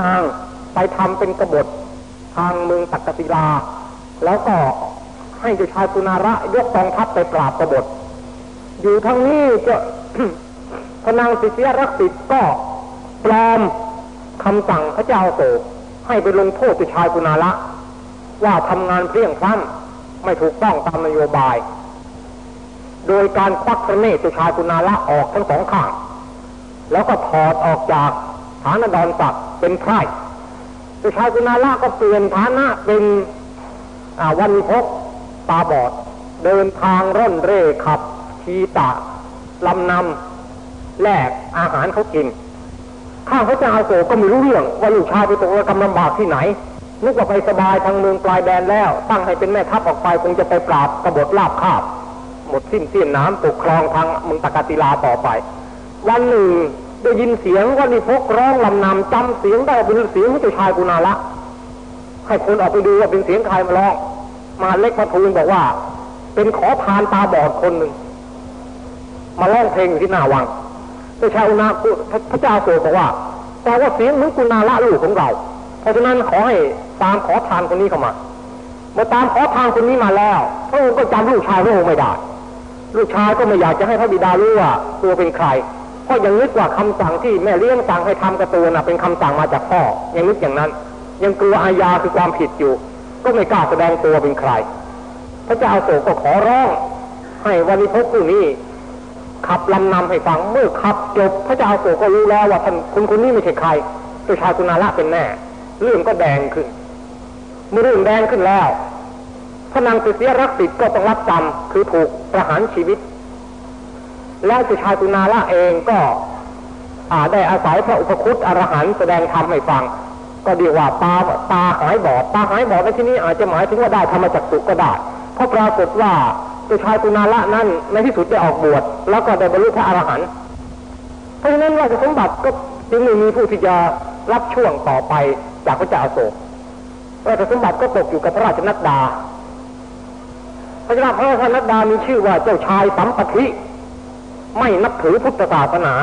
นางไปทำเป็นกบฏทางเมืองตักกศิลา แล้วก็ให้เจ้าชายสุนาระยกกองทัพไปปราบกบฏ อยู่ทางนี้ก็พนางสิทธิรักษิตก็ปลอมคำสั่งพระเจ้าโศกให้ไปลงโทษเจ้าชายสุนาระว่าทำงานเพลียงพล้ำไม่ถูกต้องตามนโยบาย โดยการควักพระเนตรเจ้าชายสุนาระออกทั้งสองข้างแล้วก็ถอดออกจากฐานดรศักดิ์ เป็นไพร่เจ้าชายสุนาระก็เปลี่ยนฐานะเป็นวันพกตาบอด เดินทางร่อนเร่ขับชีตะลำนำแลกอาหารเขากิน ข้าพระเจ้าโศกก็ไม่รู้เรื่องว่าลูกชายไปตกระกำลำบากที่ไหน นึกว่าไปสบายทางเมืองปลายแดนแล้ว ตั้งให้เป็นแม่ทัพออกไปคงจะไปปราบกบฏลาบคาบ หมดสิ้นเสียนน้ำตกคลองทางเมืองตะกาติลาต่อไป วันหนึ่ง ได้ยินเสียงว่านี่พกร้องลำนำจำเสียงได้เป็นเสียงของเจ้าชายกุณาละให้คนออกไปดูว่าเป็นเสียงใครมาร้องมาเล็กมาทูลบอกว่า เป็นขอทานตาบอดคนหนึ่งมาร้องเพลงอยู่ที่หน้าวังเจ้าชายอุณาพระเจ้าโสบอกว่า แต่ว่าเสียงเหมือนกุณาละลูกของเรา เพราะฉะนั้นขอให้ตามขอทานคนนี้เข้ามาเมื่อตามขอทานคนนี้มาแล้วพระองค์ก็จำลูกชายพระองค์ไม่ได้ ลูกชายก็ไม่อยากจะให้พระบิดารู้ว่าตัวเป็นใคร เพราะยังนึกว่าคำสั่งที่แม่เลี้ยงสั่งให้ทำกระตัวน่ะเป็นคำสั่งมาจากพ่อ ยังนึกอย่างนั้น ยังกลัวอาญาคือความผิดอยู่ ก็ไม่กล้าแสดงตัวเป็นใคร พระเจ้าโศกก็ขอร้อง ให้วันนี้พบผู้นี้ขับลำนำให้ฟังเมื่อขับจบพระเจ้าโศกก็รู้แล้วว่าท่านคนคนนี้ไม่ใช่ใครตัวชายกุณาละเป็นแน่ เรื่องก็แดงขึ้น เมื่อเรื่องแดงขึ้นแล้วพระนางสิเสียรักติดก็ต้องรับกรรมคือถูกประหารชีวิต แล้วสุชาตุนาละเองก็ได้อาศัยพระอุปคุตอรหันแสดงธรรมให้ฟัง ก็ดีว่าตาตาหายบอดตาหายบอดในที่นี้อาจจะหมายถึงว่าได้ธรรมจักสุก็ได้เพราะปรากฏว่าสุชาตุนาละนั้นในที่สุดได้ออกบวชแล้วก็ได้บรรลุพระอรหันต์เพราะฉะนั้นราชสมบัติก็จึงไม่มีผู้ที่จะรับช่วงต่อไปจากพระเจ้าโศกราชสมบัติก็ตกอยู่กับพระราชนัดดาพระเจ้าพระราชนัดดามีชื่อว่าเจ้าชายสัมปทิ ไม่นับถือพุทธศาสนา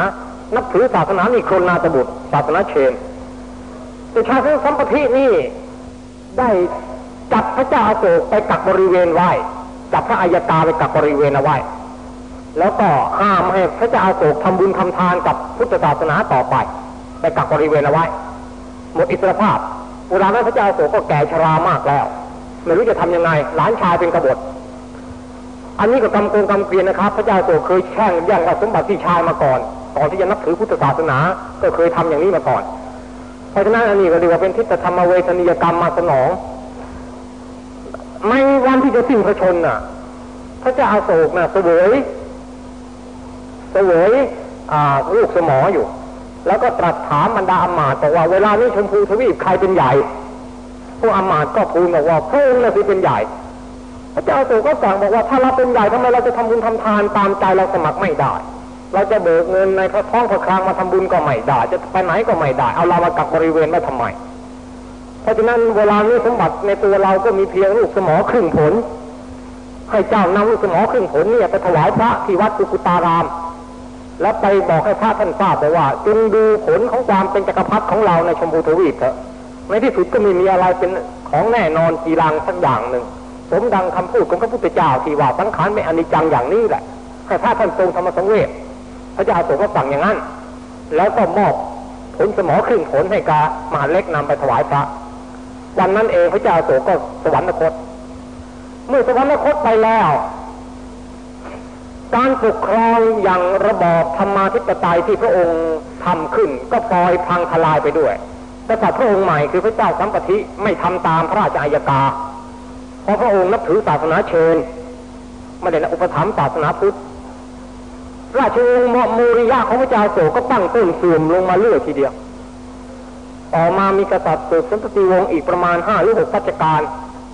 นับถือศาสนานิครนาตบุตร ศาสนาเชนแต่ชาติสัมปทินี่ได้จับพระเจ้าอโศกไปกักบริเวณไว้จับพระอัยกาไปกักบริเวณเอาไว้ แล้วก็ห้ามให้พระเจ้าอโศกทำบุญทำทานกับพุทธศาสนาต่อไป ไปกักบริเวณเอาไว้ หมดอิสรภาพเวลานั้นพระเจ้าอโศกก็แก่ชรามากแล้ว ไม่รู้จะทํำยังไง หลานชายเป็นกบฏ อันนี้ก็กำโกงกำเกลียนนะครับ พระเจ้าโศกเคยแช่งแย่งสมบัติที่ชายมาก่อนก่อนที่จะนับถือพุทธศาสนา ก็เคยทำอย่างนี้มาก่อน เพราะฉะนั้นอันนี้ก็เรียกว่าเป็นทิฏฐธรรมเวทนียกรรมมาสนองไม่วันที่จะสิ้นพระชนน่ะ พระเจ้าโศกน่ะเสวยเสวยลูกสมออยู่ แล้วก็ตรัสถามบรรดาอมาตย์บอกว่าเวลานี้ชมพูทวีปใครเป็นใหญ่ พวกอมาตย์ก็พูดบอกว่าพระองค์น่ะสิเป็นใหญ่ พระเจ้าสูก็สั่งบอกว่าถ้าเราเป็นใหญ่ทำไมเราจะทำบุญทำทานตามใจเราสมัครไม่ได้ เราจะเบิกเงินในพระท้องพระคลังมาทำบุญก็ไม่ได้ จะไปไหนก็ไม่ได้ เอาเรามากักบริเวณไว้ทำไม เพราะฉะนั้นเวลานี้สมบัติในตัวเราก็มีเพียงลูกสมอครึ่งผล ให้เจ้านำลูกสมอครึ่งผลเนี่ยไปถวายพระที่วัดสุกุตาราม แล้วไปบอกให้พระท่านทราบบอกว่าจงดูผลของความเป็นจักรพรรดิของเราในชมพูทวีปเถอะในที่สุดก็ไม่มีอะไรเป็นของแน่นอนจีรังสักอย่างหนึ่ง สมดังคำพูดของพระพุทธเจ้าที่ว่าสังขารไม่อนิจจังอย่างนี้แหละ ให้พระท่านทรงธรรมสังเวชพระเจ้าทรงก็สั่งอย่างนั้น แล้วก็มอบผลสมอครึ่งผลให้กามหาเล็กนำไปถวายพระ วันนั้นเองพระเจ้าโศกก็สวรรคต เมื่อสวรรคตไปแล้ว การปกครองอย่างระบอบธรรมาธิปไตยที่พระองค์ทำขึ้น ก็ปล่อยพังทลายไปด้วยแต่พระองค์ใหม่คือพระเจ้าสัมปทิไม่ทำตามพระราชอัยกา เพราะพระองค์นับถือศาสนาเชิญไม่ได้อุปถัมภ์ศาสนาพุทธราชวงศ์มูริยะของพระเจ้าโศก็ตั้งต้นเสื่อมลงมาเรื่อยทีเดียว ต่อมามีกษัตริย์สืบสันตติวงศ์อีกประมาณห้าหรือหกพัชการ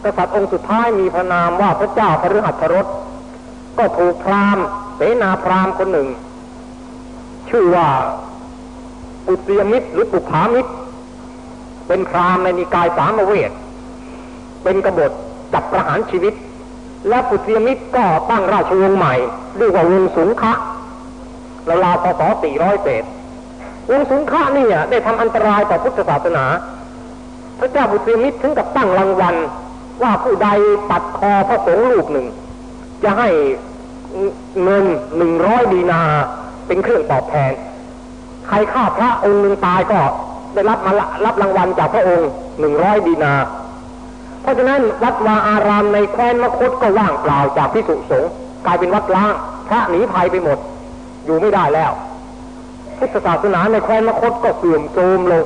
กษัตริย์องค์สุดท้ายมีพระนามว่าพระเจ้าพระฤหัสรสก็ถูกพราหมณ์เสนาพราหมณ์คนหนึ่ง ชื่อว่าปุตยมิตรหรือปุภามิตร เป็นพราหมณ์ในนิกายสามเวทเป็นกบฏ จับประหารชีวิต และปุตยมิตรก็ตั้งราชวงศ์ใหม่เรียกว่าวงสุงคะราวๆพศ400เศษวงสุงฆะนี่ได้ทำอันตรายต่อพุทธศาสนา พระเจ้าบุตรมิตรถึงกับตั้งรางวัล ว่าผู้ใดตัดคอพระสงฆ์ลูกหนึ่ง จะให้เงินหนึ่งร้อยดีนาเป็นเครื่องตอบแทน ใครฆ่าพระองค์หนึ่งตายก็ได้รับมารับรางวัลจากพระองค์หนึ่งร้อยดีนา ราะฉะนั้นวัดวาอารามในแคว้นมคตก็ว่างเปล่าจากพิสุสงฆ์กลายเป็นวัดล้างพระหนีภัยไปหมด อยู่ไม่ได้แล้วพุทธศาสนาในแคว้นมคตก็เสื่อมโทรมลง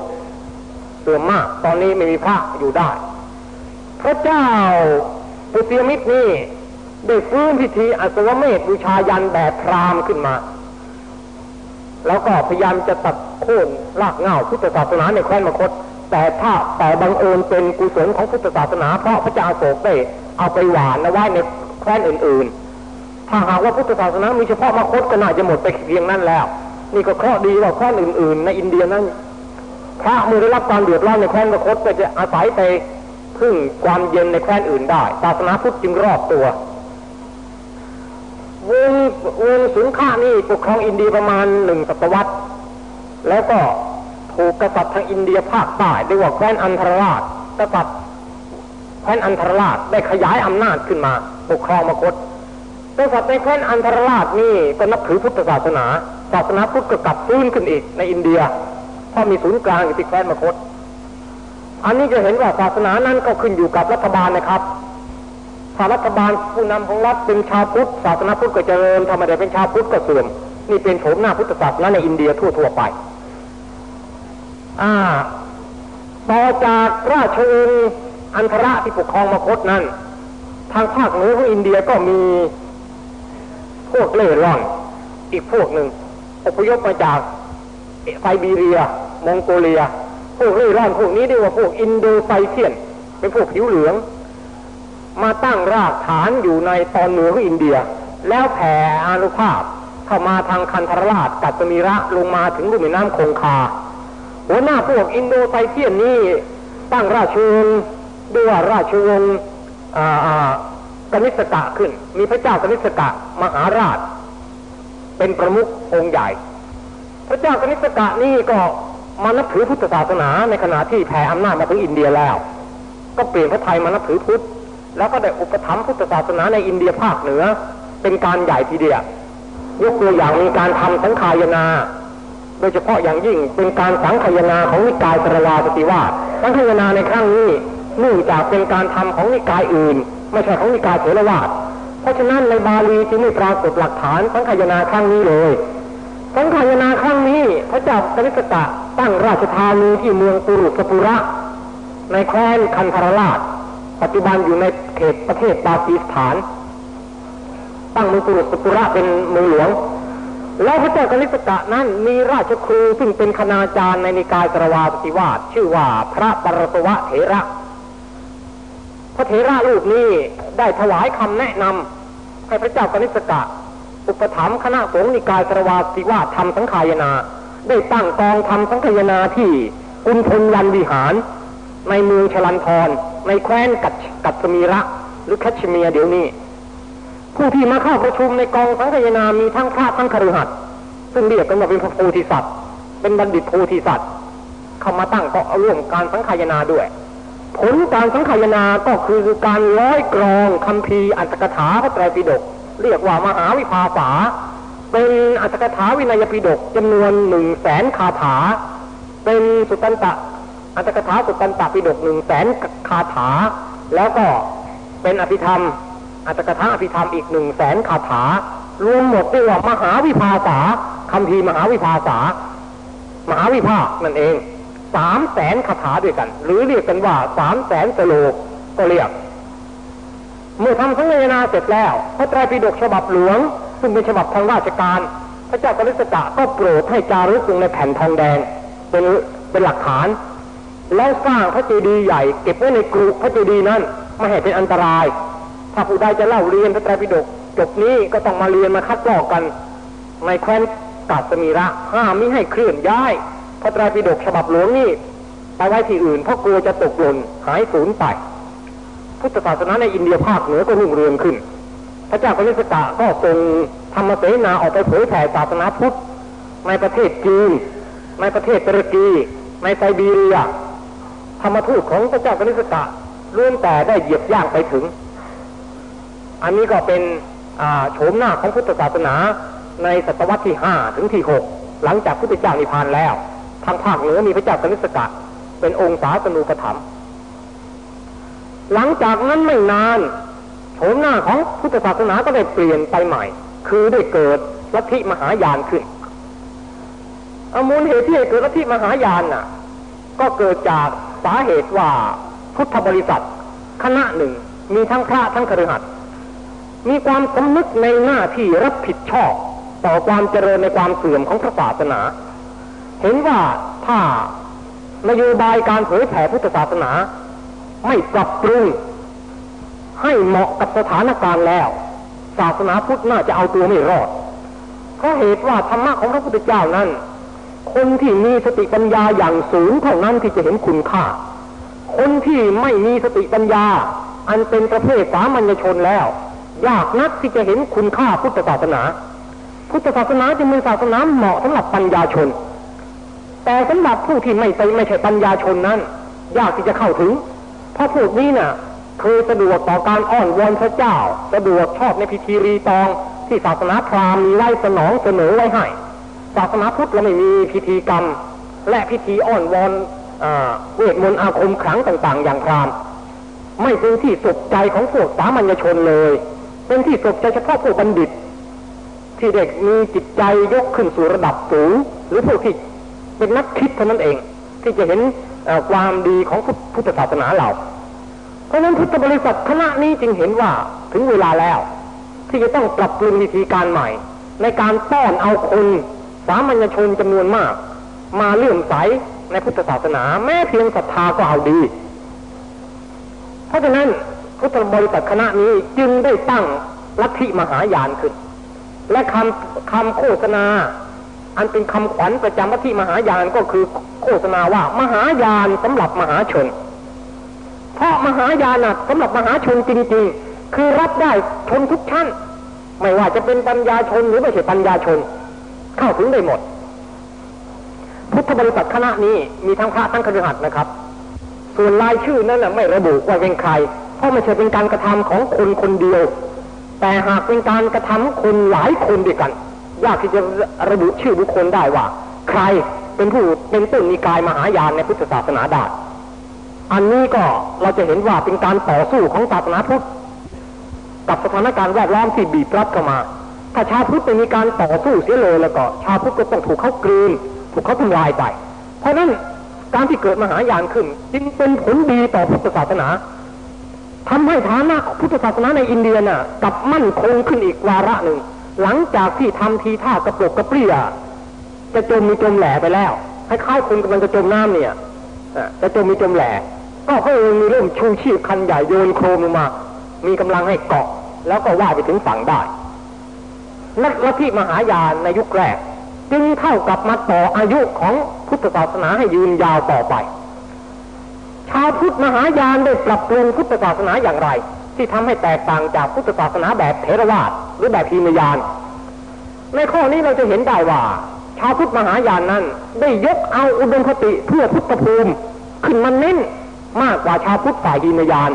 เสื่อมมาก ตอนนี้ไม่มีพระอยู่ได้ พระเจ้าปุตติมิตรนี่ได้ฟื้นพิธีอสวเมธบูชายันแบบพราหมณ์ขึ้นมา แล้วก็พยายามจะตัดโค่นรากเหง้าพุทธศาสนาในแคว้นมคต แต่ถ้าแต่บังเอิญเป็นกุศลของพุทธศาสนา เพราะพระเจ้าโศกได้เอาไปหวานเอาไว้ในแคว้นอื่น ๆ ถ้าหากว่าพุทธศาสนามีเฉพาะมคตก็น่าจะหมดไปเพียงนั้นแล้ว นี่ก็เคราะห์ดีว่าแคว้นอื่น ๆ ในอินเดียนั้นพระมือได้รับความเดือดร้อนในแคว้นมคตก็จะอาศัยไปพึ่งความเย็นในแคว้นอื่นได้ศาสนาพุทธจึงรอบตัววงวงสุนฆานี่ปกครองอินเดียประมาณหนึ่งศตวรรษ แล้วก็ ถูกกษัตริย์ทางอินเดียภาคใต้เรียกว่าแคว้นอันธราชกษัตริย์แคว้นอันธราชได้ขยายอำนาจขึ้นมาปกครองมคตกษัตริย์ในแคว้นอันธราชนี่ก็นับถือพุทธศาสนา ศาสนาพุทธก็กลับฟื้นขึ้นอีกในอินเดียเพราะมีศูนย์กลางอยู่ที่แคว้นมคต อันนี้จะเห็นว่าศาสนานั้นก็ขึ้นอยู่กับรัฐบาลนะครับถ้ารัฐบาลผู้นำของรัฐเป็นชาวพุทธศาสนาพุทธก็เจริญธรรมดาเป็นชาวพุทธก็เสื่อมนี่เป็นโฉมหน้าพุทธศาสนาในอินเดียทั่วๆไป ต่อจากราชวงศ์อันธระที่ปกครองมคตนั้น ทางภาคเหนือของอินเดียก็มีพวกเล่ร่อน อีกพวกหนึ่งอพยพมาจากไซบีเรีย มองโกเลีย พวกเล่ร่อนพวกนี้เรียกว่าพวกอินโดไซเทียน เป็นพวกผิวเหลือง มาตั้งรากฐานอยู่ในตอนเหนือของอินเดีย แล้วแผ่อานุภาพเข้ามาทางคันธรราชกัตมีระลงมาถึงลุ่มแม่น้ำคงคา หัวหน้าพวกอินโดไซเทียนนี้ตั้งราชวงศ์ด้วยราชวงศ์กนิษกะขึ้น มีพระเจ้ากนิษกะมหาราช เป็นประมุของค์ใหญ่ พระเจ้ากนิษกะนี่ก็มานับถือพุทธศาสนาในขณะที่แผ่อำนาจมาถึงอินเดียแล้ว ก็เปลี่ยนพระไทยมานับถือพุทธ แล้วก็ได้อุปถัมภ์พุทธศาสนาในอินเดียภาคเหนือ เป็นการใหญ่ทีเดียวยกตัวอย่างมีการทำสังขายนา ดยเฉพาะอย่างยิ่งเป็นการสังขยนาของนิกายสรวาสติวาสังขยนาในครั้งนี้เนื่องจากเป็นการทำของนิกายอื่น ไม่ใช่ของนิกายเถรวาทเพราะฉะนั้นในบาลีจึงไม่ปรากฏหลักฐานสังขยนาครั้งนี้เลย สังขยนาครั้งนี้พระเจ้ากนิสกะตั้งราชธานีที่เมืองปุรุสปุระ ในแคว้นคันธรราช ปัจจุบันอยู่ในเขตประเทศปากีสถาน ตั้งมือปุรุสปุระเป็นมือหลวง แล้วพระเจ้ากนิสกะนั้นมีราชครูซึ่งเป็นคณาจารย์ในนิกายสรวาสติวาสชื่อว่าพระปรสวะเถระ พระเถระรูปนี้ได้ถวายคำแนะนำให้พระเจ้ากนิสกะ อุปถัมภ์คณะสงฆ์นิกายสรวาสติวาสทำสังขายนา ได้ตั้งกองทำสังขายนาที่กุณพลวันวิหาร ในเมืองชลันทรในแคว้นกัดกัดสมีระหรือคัชเมียเดี๋ยวนี้ ผู้ที่มาเข้าประชุมในกองสังฆยนามีทั้งพระทั้งคฤหัสถ์ซึ่งเรียกกันว่าเป็นพระโพธิสัตว์ เป็นบัณฑิตโพธิสัตว์ เข้ามาตั้งก็ร่วมการสังฆยนาด้วย ผลการสังฆยนาก็คือการร้อยกรองคำพีอัตถกถาพระไตรปิฎกเรียกว่ามหาวิภาษา เป็นอัตถกถาวินัยปิฎกจำนวนหนึ่งแสนคาถา เป็นสุตตันตะอัตถกถาสุตันตปิฎกหนึ่งแสนคาถา แล้วก็เป็นอภิธรรม อัตถกถาอภิธรรมอีกหนึ่งแสนคาถารวมหมดเรียกว่ามหาวิภาษาคำพีมหาวิภาษามหาวิภาคนั่นเองสามแสนคาถาด้วยกัน หรือเรียกกันว่าสามแสนสโลกก็เรียก เมื่อทำสังเวนาเสร็จแล้ว พระไตรปิฎกฉบับหลวง ซึ่งเป็นฉบับทางราชการ พระเจ้ากฤษกะก็โปรดให้จารึกลงในแผ่นทองแดง เป็นเป็นหลักฐาน แล้วสร้างพระเจดีย์ใหญ่ เก็บไว้ในกรุพระเจดีย์นั้นไม่ให้เป็นอันตราย ถ้าผู้ใดจะเล่าเรียนพระไตรปิฎกจบนี้ก็ต้องมาเรียนมาคัดลอกกัน ในแคว้นกาสมีระห้ามไม่ให้เคลื่อนย้าย พระไตรปิฎกฉบับหลวงนี่ไปไว้ที่อื่นเพราะกลัวจะตกหล่นหายสูญไป พุทธศาสนาในอินเดียภาคเหนือก็รุ่งเรืองขึ้น พระเจ้าพนิสกะก็ทรงธรรมเสนาออกไปเผยแผ่ศาสนาพุทธในประเทศจีนในประเทศตุรกี ในไซบีเรียธรรมทูตของพระเจ้ากนิสกะล้วนแต่ได้เหยียบย่างไปถึง อันนี้ก็เป็นโฉมหน้าของพุทธศาสนาในศตวรรษที่ห้าถึงที่หกหลังจากพุทธเจ้านิพพานแล้ว ทางภาคเหนือมีพระเจ้ากนิสกะ เป็นองค์สาสนูปถัมภ์หลังจากนั้นไม่นานโฉมหน้าของพุทธศาสนาก็ได้เปลี่ยนไปใหม่ คือได้เกิดลัทธิมหายานขึ้นอมูลเหตุที่เกิดลัทธิมหายานน่ะ ก็เกิดจากสาเหตุว่าพุทธบริษัท คณะหนึ่งมีทั้งพระทั้งคฤหัสถ์ มีความสำนึกในหน้าที่รับผิดชอบ ต่อความเจริญในความเสื่อมของพระศาสนา เห็นว่าถ้านโยบายการเผยแผ่พุทธศาสนา ไม่ปรับปรุงให้เหมาะกับสถานการณ์แล้ว ศาสนาพุทธน่าจะเอาตัวไม่รอด เพราะเหตุว่าธรรมะของพระพุทธเจ้านั้น คนที่มีสติปัญญาอย่างสูงเท่านั้นที่จะเห็นคุณค่า คนที่ไม่มีสติปัญญา อันเป็นประเภทสามัญชนแล้ว ยากนักที่จะเห็นคุณค่าพุทธศาสนา พุทธศาสนาจึงเป็นศาสนาเหมาะสำหรับปัญญาชน แต่สำหรับผู้ที่ไม่ใช่ไม่ใช่ปัญญาชนนั้น ยากที่จะเข้าถึง เพราะพวกนี้น่ะเคยสะดวกต่อการอ้อนวอนพระเจ้า สะดวกชอบในพิธีรีตองที่ศาสนาพราหมณ์มีไว้สนองเสนอไว้ให้ศาสนาพุทธเราไม่มีพิธีกรรม และพิธีอ้อนวอนเวทมนต์อาคมขลังต่าง ๆ อย่างพราหมณ์ไม่เป็นที่สุขใจของพวกสามัญชนเลย เป็นที่สุขใจเฉพาะพวกบัณฑิต ที่เด็กมีจิตใจยกขึ้นสู่ระดับสูงหรือพวกที่เป็นนักคิดเท่านั้นเอง ที่จะเห็นความดีของพุทธศาสนาเรา เพราะนั้นพุทธบริษัทคณะนี้จึงเห็นว่าถึงเวลาแล้ว ที่จะต้องปรับปรุงวิธีการใหม่ ในการต้อนเอาคนสามัญชนจำนวนมาก มาเลื่อมใสในพุทธศาสนา แม้เพียงศรัทธาก็เอาดี เพราะฉะนั้น พุทธบริษัทคณะนี้จึงได้ตั้งลัทธิมหายานขึ้น และคำคำโฆษณา อันเป็นคำขวัญประจำลัทธิมหายานก็คือโฆษณาว่ามหายานสำหรับมหาชน เพราะมหายานะสำหรับมหาชนจริง ๆ คือรับได้ชนทุกชั้น ไม่ว่าจะเป็นปัญญาชนหรือไม่ใช่ปัญญาชน เข้าถึงได้หมด พุทธบริษัทคณะนี้มีทั้งพระทั้งคฤหัสถ์นะครับ ส่วนรายชื่อนั้นไม่ระบุว่าเป็นใคร ราะไม่ใช่เป็นการกระทำของคนคนเดียว แต่หากเป็นการกระทำคนหลายคนด้วยกัน ยากที่จะระบุชื่อบุคคลได้ว่า ใครเป็นผู้เป็นต้นนิกายมหายานในพุทธศาสนาได้อันนี้ก็เราจะเห็นว่าเป็นการต่อสู้ของศาสนาพุทธกับสถานการณ์แวดล้อมที่บีบรัดเข้ามา ถ้าชาวพุทธไม่มีการต่อสู้เสียเลยแล้วก็ชาวพุทธก็ต้องถูกเขากลืนถูกเขาทำลายไป เพราะนั้นการที่เกิดมหายานขึ้น จึงเป็นผลดีต่อพุทธศาสนา ทำให้ฐานะพุทธศาสนาในอินเดียน่ะกลับมั่นคงขึ้นอีกวาระหนึ่ง หลังจากที่ทำทีท่ากระปลกกระเปรี้ยจะจมมีจมแหล่ไปแล้วคล้ายๆคนกำลังจะจมน้ำเนี่ยจะจมมีจมแหล่ก็พระองค์มีเริ่มชูชีพคันใหญ่โยนโครมลงมา มีกำลังให้เกาะ แล้วก็ว่ายไปถึงฝั่งได้นักลัทธิมหายานในยุคแรก จึงเท่ากับมาต่ออายุของพุทธศาสนาให้ยืนยาวต่อไป ชาวพุทธมหายานได้ปรับปรุงพุทธศาสนาอย่างไร ที่ทำให้แตกต่างจากพุทธศาสนาแบบเทรวาสหรือแบบพีนยาน ในข้อนี้เราจะเห็นได้ว่า ชาวพุทธมหายานนั้น ได้ยกเอาอุดมคติเพื่อพุทธภูมิ ขึ้นมาเน้นมากกว่าชาวพุทธฝ่ายยีนยาน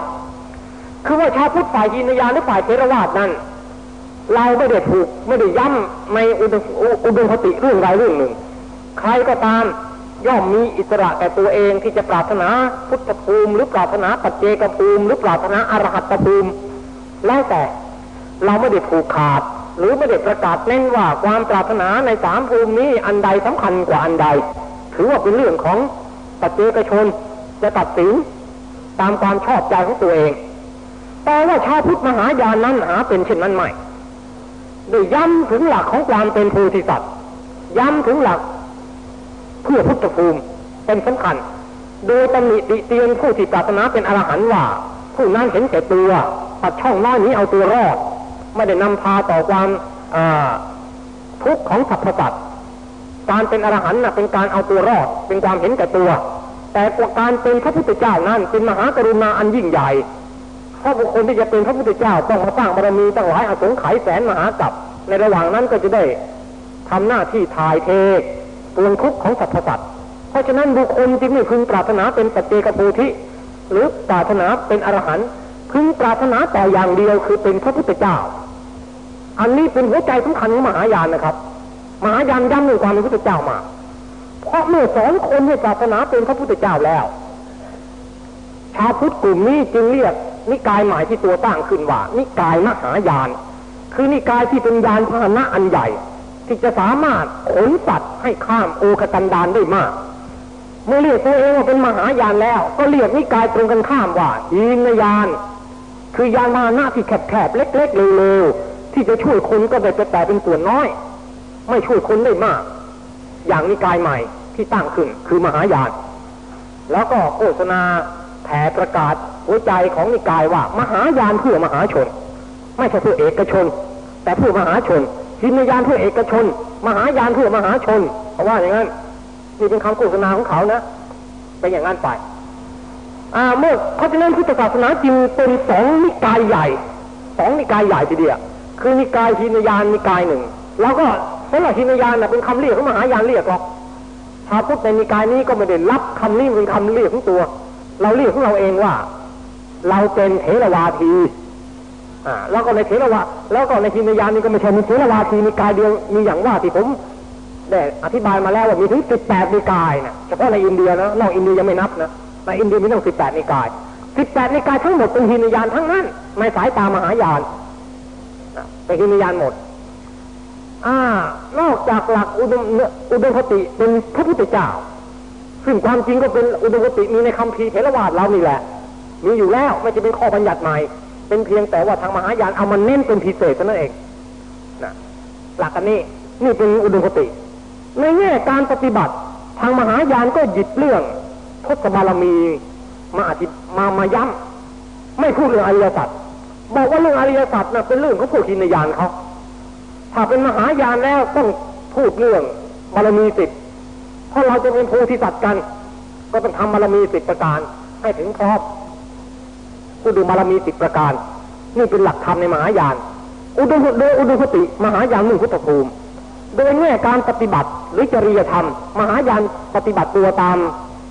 คือว่าชาวพุทธฝ่ายยีนยานหรือฝ่ายเทรวาสนั้น เราไม่ได้ถูกไม่ได้ย้ำในอุดมคติเรื่องใดเรื่องหนึ่ง ใครก็ตาม ย่อมมีอิสระแต่ตัวเองที่จะปรารถนาพุทธภูมิ หรือปรารถนาปัจเจกภูมิ หรือปรารถนาอรหัตภูมิแล้วแต่เราไม่ได้ผูกขาด หรือไม่ได้ประกาศเน้นว่าความปรารถนาในสามภูมินี้อันใดสำคัญกว่าอันใด ถือว่าเป็นเรื่องของปัจเจกชนจะตัดสินตามความชอบใจของตัวเอง แต่ว่าชาวพุทธมหายานนั้นหาเป็นเช่นนั้นไม่โดยย้ำถึงหลักของความเป็นโพธิสัตว์ย้ำถึงหลัก พื่อพุทธภูมิเป็นสำคัญ โดยตำหนิติเตียนผู้ที่ปรารถนาเป็นอรหันต์ว่า ผู้นั้นเห็นแก่ตัวตัดช่องน้อยนี้เอาตัวรอด ไม่ได้นำพาต่อความทุกข์ของสรรพสัตว์การเป็นอรหันต์เป็นการเอาตัวรอด เป็นความเห็นแก่ตัว แต่การเป็นพระพุทธเจ้านั้นเป็นมหากรุณาอันยิ่งใหญ่เพราะบุคคลที่จะเป็นพระพุทธเจ้าต้องมาสร้างบารมีตั้งหลายอสงไขยแสนมหากับในระหว่างนั้นก็จะได้ทำหน้าที่ถ่ายเท ส่วนทุกข์ของสรรพสัตว์เพราะฉะนั้นบุคคลจึงไม่พึงปรารถนาเป็นปัจเจกโพธิ หรือปรารถนาเป็นอรหันต์พึงปรารถนาแต่อย่างเดียวคือเป็นพระพุทธเจ้า อันนี้เป็นหัวใจสำคัญของมหายานนะครับ มหายานย้ำในความเป็นพระพุทธเจ้ามา เพราะเมื่อสอนคนให้ปรารถนาเป็นพระพุทธเจ้าแล้ว ชาวพุทธกลุ่มนี้จึงเรียกนิกายใหม่ที่ตัวตั้งขึ้นว่า นิกายมหายาน คือนิกายที่เป็นยานพาหนะอันใหญ่ ที่จะสามารถขนสัตว์ให้ข้ามโอคกันดานได้มาก เมื่อเรียกตัวเองว่าเป็นมหายานแล้ว ก็เรียกนิกายตรงกันข้ามว่ายีนยาน คือยานพาหนะที่แคบๆเล็กๆเร็วๆที่จะช่วยคนก็ได้แต่เป็นส่วนน้อย ไม่ช่วยคนได้มาก อย่างนิกายใหม่ที่ตั้งขึ้นคือมหายาน แล้วก็โฆษณาแผ่ประกาศหัวใจของนิกายว่ามหายานเพื่อมหาชน ไม่ใช่เพื่อเอกชน แต่เพื่อมหาชน หินยานเพื่อเอกชน มหายานเพื่อมหาชนเพราะว่าอย่างนั้นนี่เป็นคำโฆษณาของเขานะเป็นอย่างนั้นไปอาเมื่อเพราะฉะนั้นพุทธศาสนาจึงเป็นสองนิกายใหญ่สองนิกายใหญ่ทีเดียวคือนิกายหินยานนิกายหนึ่ง แล้วก็สำหรับหินยานนะเป็นคำเรียกของมหายานเรียกหรอกชาวพุทธในนิกายนี้ก็ไม่ได้รับคำนี้เป็นคำเรียกของตัว เราเรียกของเราเองว่า เราเป็นเทรวาที อ่าแล้วก็ในเทรวาแล้วก็ในทินยานนี่ก็ไม่ใช่มีเทรวาทีนิกายเดียวมีอย่างว่าที่ผมได้อธิบายมาแล้วว่ามีถึงสิบแปดนิกายนะเฉพาะในอินเดียนะนอกอินเดียยังไม่นับนะในอินเดียมีตั้งสิบแปดนิกายสิบแปดนิกายทั้งหมดเป็นทินยานทั้งนั้นในสายตามหายานเป็นทินยานหมดอ่านอกจากหลักอุดมอุดมคติเป็นพระพุทธเจ้าซึ่งความจริงก็เป็นอุดมคติมีในคำพีเทรวาสเรานี่แหละ มีอยู่แล้วไม่จะเป็นข้อบัญญัติใหม่ เป็นเพียงแต่ว่าทางมหายานเอามันเน้นเป็นพิเศษเท่านั้นเองนะหลักอันนี้นี่เป็นอุดมคติ ในแง่การปฏิบัติ ทางมหายานก็หยิบเรื่องทศบารมีมาอธิมามาย้ำไม่พูดเรื่องอริยสัจบอกว่าเรื่องอริยสัจนะเป็นเรื่องของผู้ทินยานเขาถ้าเป็นมหายานแล้วต้องพูดเรื่องบารมีสิบเพราะเราจะเป็นโพธิสัตว์กัน ก็ต้องทำบารมีสิบประการให้ถึงครอบ อุดมบารมีสิบประการ นี่เป็นหลักธรรมในมหายาน อุดมโดยอุดมคติมหายานหนึ่งพุทธภูมิ โดยแง่การปฏิบัติหรือจริยธรรม มหายานปฏิบัติตัวตาม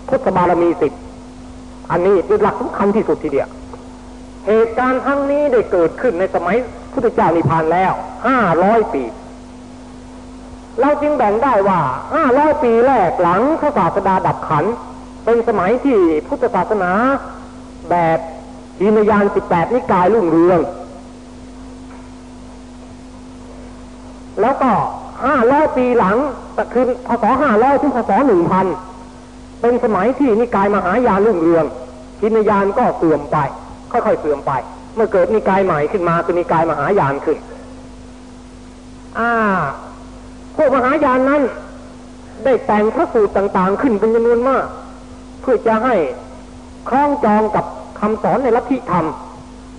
พุทธบารมีสิบอันนี้เป็นหลักสำคัญที่สุดทีเดียวเหตุการณ์ทั้งนี้ได้เกิดขึ้นในสมัยพุทธเจ้านิพพานแล้วห้าร้อยปีเราจึงแบ่งได้ว่าห้าร้อยปีแรกหลังพระศาสดาดับขัน เป็นสมัยที่พุทธศาสนาแบบ อินยานสิบแปดนิกายรุ่งเรือง แล้วก็ห้าร้อยปีหลังคือพศห้าร้อยถึงพศหนึ่งพันเป็นสมัยที่นิกายมหายานรุ่งเรืองอินยานก็เสื่อมไป ค่อยๆเสื่อมไป เมื่อเกิดนิกายใหม่ขึ้นมาคือนิกายมหายานขึ้น อ่า พวกมหายานนั้น ได้แต่งพระสูตรต่างๆ ขึ้นเป็นจำนวนมาก เพื่อจะให้คล้องจองกับ คำสอนในลัทธิธรรม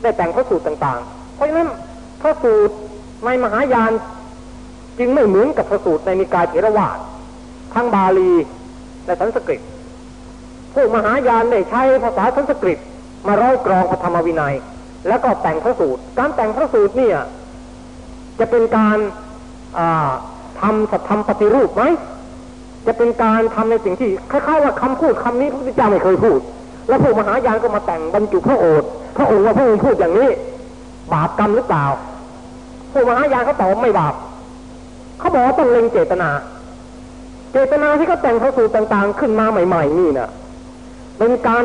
ได้แต่งพระสูตรต่างๆ เพราะฉะนั้นพระสูตรในมหายานจึงไม่เหมือนกับพระสูตรในนิกายเถรวาททั้งบาลีและสันสกฤตพวกมหายานได้ใช้ภาษาสันสกฤต มาร้อยกรองพระธรรมวินัย แล้วก็แต่งพระสูตร การแต่งพระสูตรเนี่ยจะเป็นการทำสัตธรรมปฏิรูปไหมจะเป็นการทำในสิ่งที่คล้ายๆว่าคำพูดคำนี้พระพุทธเจ้าไม่เคยพูด แล้วพวกมหายานก็มาแต่งบรรจุพระโอษฐ์พระองค์ว่าพระองค์พูดอย่างนี้ บาปกรรมหรือเปล่าพวกมหายานเขาตอบไม่บาปเขาบอกว่าต้องเล็งเจตนา เจตนาที่เขาแต่งพระสูตรต่างๆ ขึ้นมาใหม่ ๆ นี่นะเป็นการ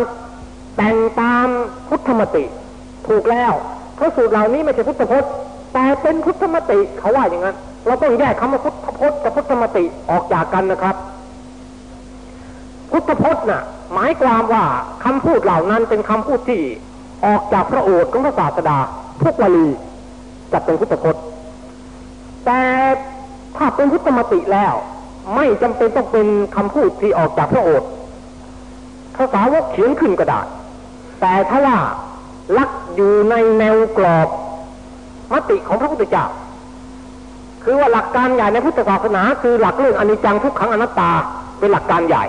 แต่งตามพุทธมติ ถูกแล้วพระสูตรเหล่านี้ไม่ใช่พุทธพจน์ แต่เป็นพุทธมติเขาว่าอย่างนั้น เราต้องแยกคำว่าพุทธพจน์กับพุทธมติออกจากกันนะครับ พุทธพจน์น่ะ หมายความว่าคำพูดเหล่านั้นเป็นคำพูดที่ออกจากพระโอษฐ์ของพระศาสดาทุกวลีจัดเป็นพุทธพจน์แต่ถ้าเป็นพุทธมติแล้ว ไม่จำเป็นต้องเป็นคำพูดที่ออกจากพระโอษฐ์ภาษาวกเขียนขึ้นก็ได้แต่ถ้าว่าลักอยู่ในแนวกรอบมติของพระพุทธเจ้าคือว่าหลักการใหญ่ในพุทธศาสนา คือหลักเรื่องอนิจจังทุกขังอนัตตาเป็นหลักการใหญ่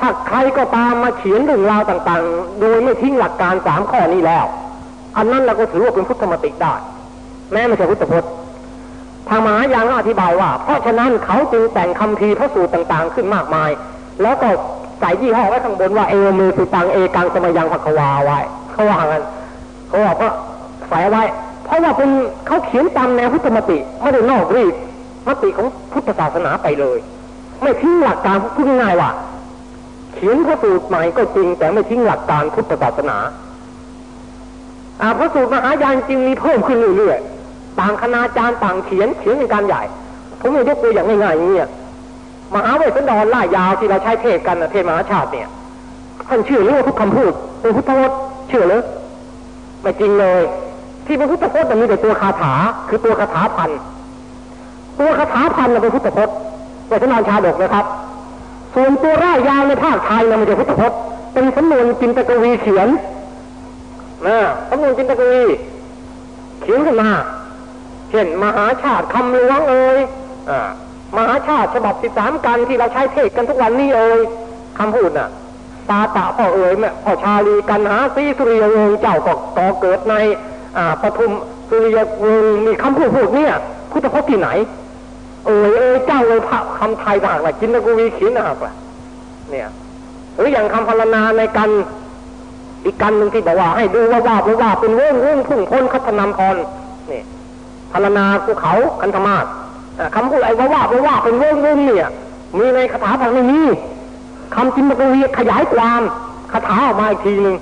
ถ้าใครก็ตามมาเขียนเรื่องราวต่างๆ โดยไม่ทิ้งหลักการสามข้อนี้แล้ว อันนั้นเราก็ถือว่าเป็นพุทธมติได้ แม้ไม่ใช่พุทธพจน์ทางมหายานอธิบายว่า เพราะฉะนั้นเขาจึงแต่งคำพีพระสูตรต่างๆ ขึ้นมากมาย แล้วก็ใส่ยี่ห้อไว้ข้างบนว่าเอวมือสุตังเอกังสมยังภควาไว้เขาว่างั้นเขาบอกว่าใส่ไว้ เพราะว่าเป็นเขาเขียนตามแนวพุทธมติไม่ได้นอกรีดมติของพุทธศาสนาไปเลย ไม่ทิ้งหลักการพูดง่ายว่า เขียนพระสูตรใหม่ก็จริง แต่ไม่ทิ้งหลักการพุทธศาสนาอาพระสูตรมหายานจริงมีเพิ่มขึ้นเรื่อยๆต่างคณาจารย์ต่างเขียนเขียนเป็นการใหญ่ ผมยกตัวอย่างง่ายๆอย่างนี้มหาเวสสันดรล่ายาวที่เราใช้เทศกันนะเทศมหาชาติเนี่ยท่านเชื่อหรือว่าทุกคำพูดเป็นพุทธวจน์เชื่อหรือไม่จริงเลย ที่เป็นพุทธพจน์มันมีแต่ตัวคาถา คือตัวคาถาพันตัวคาถาพันเป็นพุทธพจน์เวสสันดรชาดกนะครับ ส่วนตัวร่ายยาวในภาคไทยนะมันจะพุทธพจน์เป็นสำนวนจินตกวีเขียนนะสำนวนจินตกวีเขียนขึ้นมาเช่นมหาชาติคำหลวงเอ่ยมหาชาติฉบับสิบสามกันที่เราใช้เทศกันทุกวันนี้เอ่ยคำพูดน่ะตาตะพ่อเอ๋ยแม่พ่อชาลีกันหาซีสุริยวงเจ้าก็ก่อเกิดในอ่าปทุมสุริยวงมีคำพูดพูดเนี่ยพุทธพจน์ที่ไหน เอ๋ยเอ๋ยเจ้าเอ๋ยพระคำไทยต่างละจินตกวีขียนนะครเนี่ยหรืออย่างคำพรรณนาในกันอีกกันหนึ่งที่บอกว่าให้ดูว่าว่าว่าเป็นเรื่องเรื่องพุ่งพ้นคัตนำพรนี่พรรณนาภูเขาคันธมาศคำพูดไอ้ว่าว่าว่าเป็นเรื่องเรื่องเนี่ย มีในคาถาพังไม่มีคำจินตกวีขยายความคาถาออกมาอีกทีหนึ่ง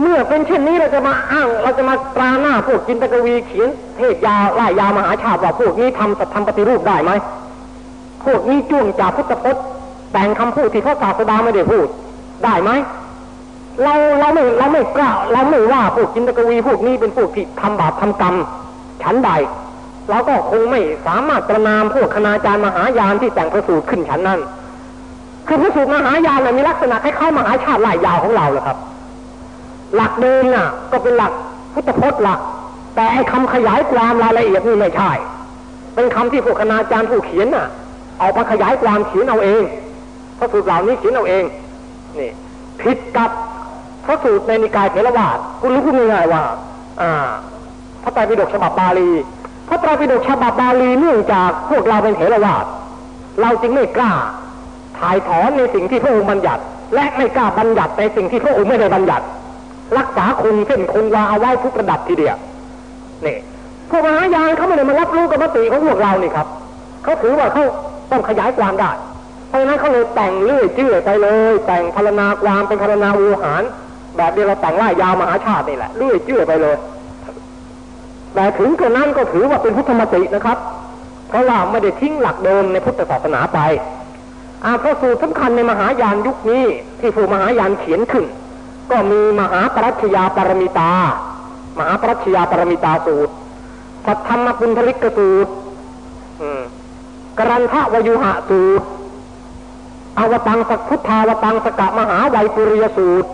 เมื่อเป็นเช่นนี้เราจะมาอ้าง เราจะมาตราหน้าพวกจินตกวีเขียนเทศยาไล่ยามหาชาติว่าพวกนี้ทำสัตธรรมปฏิรูปได้ไหมพวกนี้จ้วงจากพุทธพจน์แต่งคำพูดที่พระศาสดาไม่ได้พูด ได้ไหมเราเราไม่เราไม่กล้าเราไม่ว่าพวกจินตกวีพวกนี้เป็นพวกที่ทำบาปทำกรรม ฉันใดเราก็คงไม่สามารถประนามพวกคณาจารย์มหายานที่แต่งพระสูตรขึ้นฉันนั้นคือพระสูตรมหายานมีลักษณะคล้ายๆมหาชาติลายยาวของเราเลยครับ หลักเดิมน่ะ ก็เป็นหลักพุทธพจน์หลัก แต่ไอ้คำขยายความรายละเอียดนี่ไม่ใช่ เป็นคำที่พวกคณาจารย์ผู้เขียนน่ะ เอามาขยายความเขียนเอาเองพระสูตรเหล่านี้เขียนเอาเองนี่ผิดกับพระสูตรในนิกายเถรวาทคุณรู้คุณง่ายว่า อ่า พระไตรปิฎกฉบับบาลีพระไตรปิฎกฉบับบาลีเนื่องจากพวกเราเป็นเถรวาทเราจึงไม่กล้าถ่ายถอนในสิ่งที่พระองค์บัญญัติ และไม่กล้าบัญญัติในสิ่งที่พระองค์ไม่ได้บัญญัติ รักษาคุณเส้นคงวาเอาไว้ทุกระดับทีเดียวนี่พวกมหายานเขาไม่ได้มารับรู้กับมติของพวกเรานี่ครับเขาถือว่าเขาต้องขยายความได้เพราะนั้นเขาเลยแต่งเลื่อยเจื่อไปเลย แต่งพารณาความเป็นพารณาวูหาร แบบเดียวเราแต่งล่ายาวมหาชาตินี่แหละเลื่อยเจื่อไปเลย แต่ถึงกระนั้นก็ถือว่าเป็นพุทธมตินะครับเพราะว่าไม่ได้ทิ้งหลักเดิมในพุทธศาสนาไปอาพระสูตรสำคัญในมหายานยุคนี้ที่ผู้มหายานเขียนขึ้น ก็มีมหาปรัชญาปรมิตา มหาปรัชญาปรมิตาสูตรสัทธรรมปุณธลิกสูตรกรันทะวยุหะสูตร อวตังสักพุทธาวตังสกะมหาไวปุริยสูตร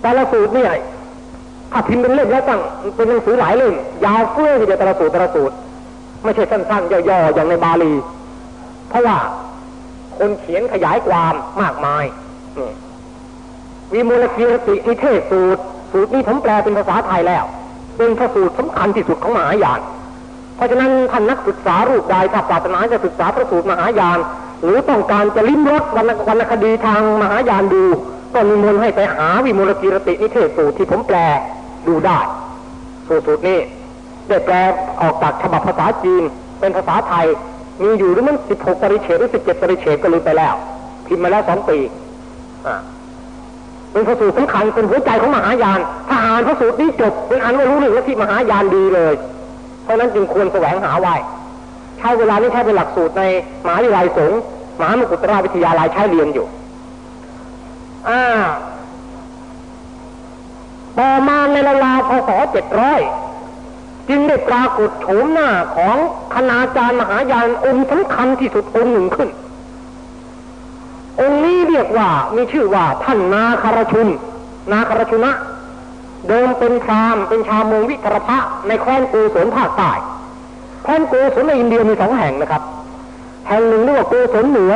แต่ละสูตรเนี่ยถ้าพิมพ์เป็นเล่มแล้วตั้งเป็นหนังสือหลายเล่มยาวเฟื่องทีเดียวแต่ละสูตรแต่ละสูตร ไม่ใช่สั้นๆย่อๆอย่างในบาลี เพราะว่าคนเขียนขยายความมากมาย วิมูลกีรตินิเทศสูตร สูตรนี้ผมแปลเป็นภาษาไทยแล้ว เป็นพระสูตรสำคัญที่สุดของมหายาน เพราะฉะนั้นท่านนักศึกษารูปใดถ้าปรารถนาจะศึกษาพระสูตรมหายาน หรือต้องการจะลิ้มรสวรรณวรรณคดีทางมหายานดู ก็นิมนต์ให้ไปหาวิมุลกิรตินิเทศสูตรที่ผมแปลดูได้สูตรสูตรนี้ได้แปลออกจากฉบับภาษาจีน เป็นภาษาไทยมีอยู่หรือมันสิบหกปริเฉดหรือสิบเจ็ดปริเฉดก็ลืมไปแล้ว พิมพ์มาแล้วสองปีอ่า เป็นพระสูตรสำคัญเป็นหัวใจของมหายาน ถ้าอ่านพระสูตรนี้จบเป็นอันว่ารู้เรื่องที่มหายานดีเลย เพราะนั้นจึงควรแสวงหาไว้ใช้เวลานี้ใช้เป็นหลักสูตรในมหาวิทยาลัยสงฆ์มหามกุฏราวิทยาลัยใช้เรียนอยู่อ่าต่อมาในราวพศเจ็ดร้อยจึงได้ปรากฏโฉมหน้าของคณาจารย์มหายานองค์สำคัญที่สุดองค์หนึ่งขึ้น รียกว่ามีชื่อว่าท่านนาคารชุน นาคารชุนะ เดิมเป็นพรามเป็นชาวเมืองวิทรพะในแคว้นกูสนภาคใต้แท่นโกศลในอินเดียมีสองแห่งนะครับ แห่งหนึ่งเรียกว่าโกศลเหนือ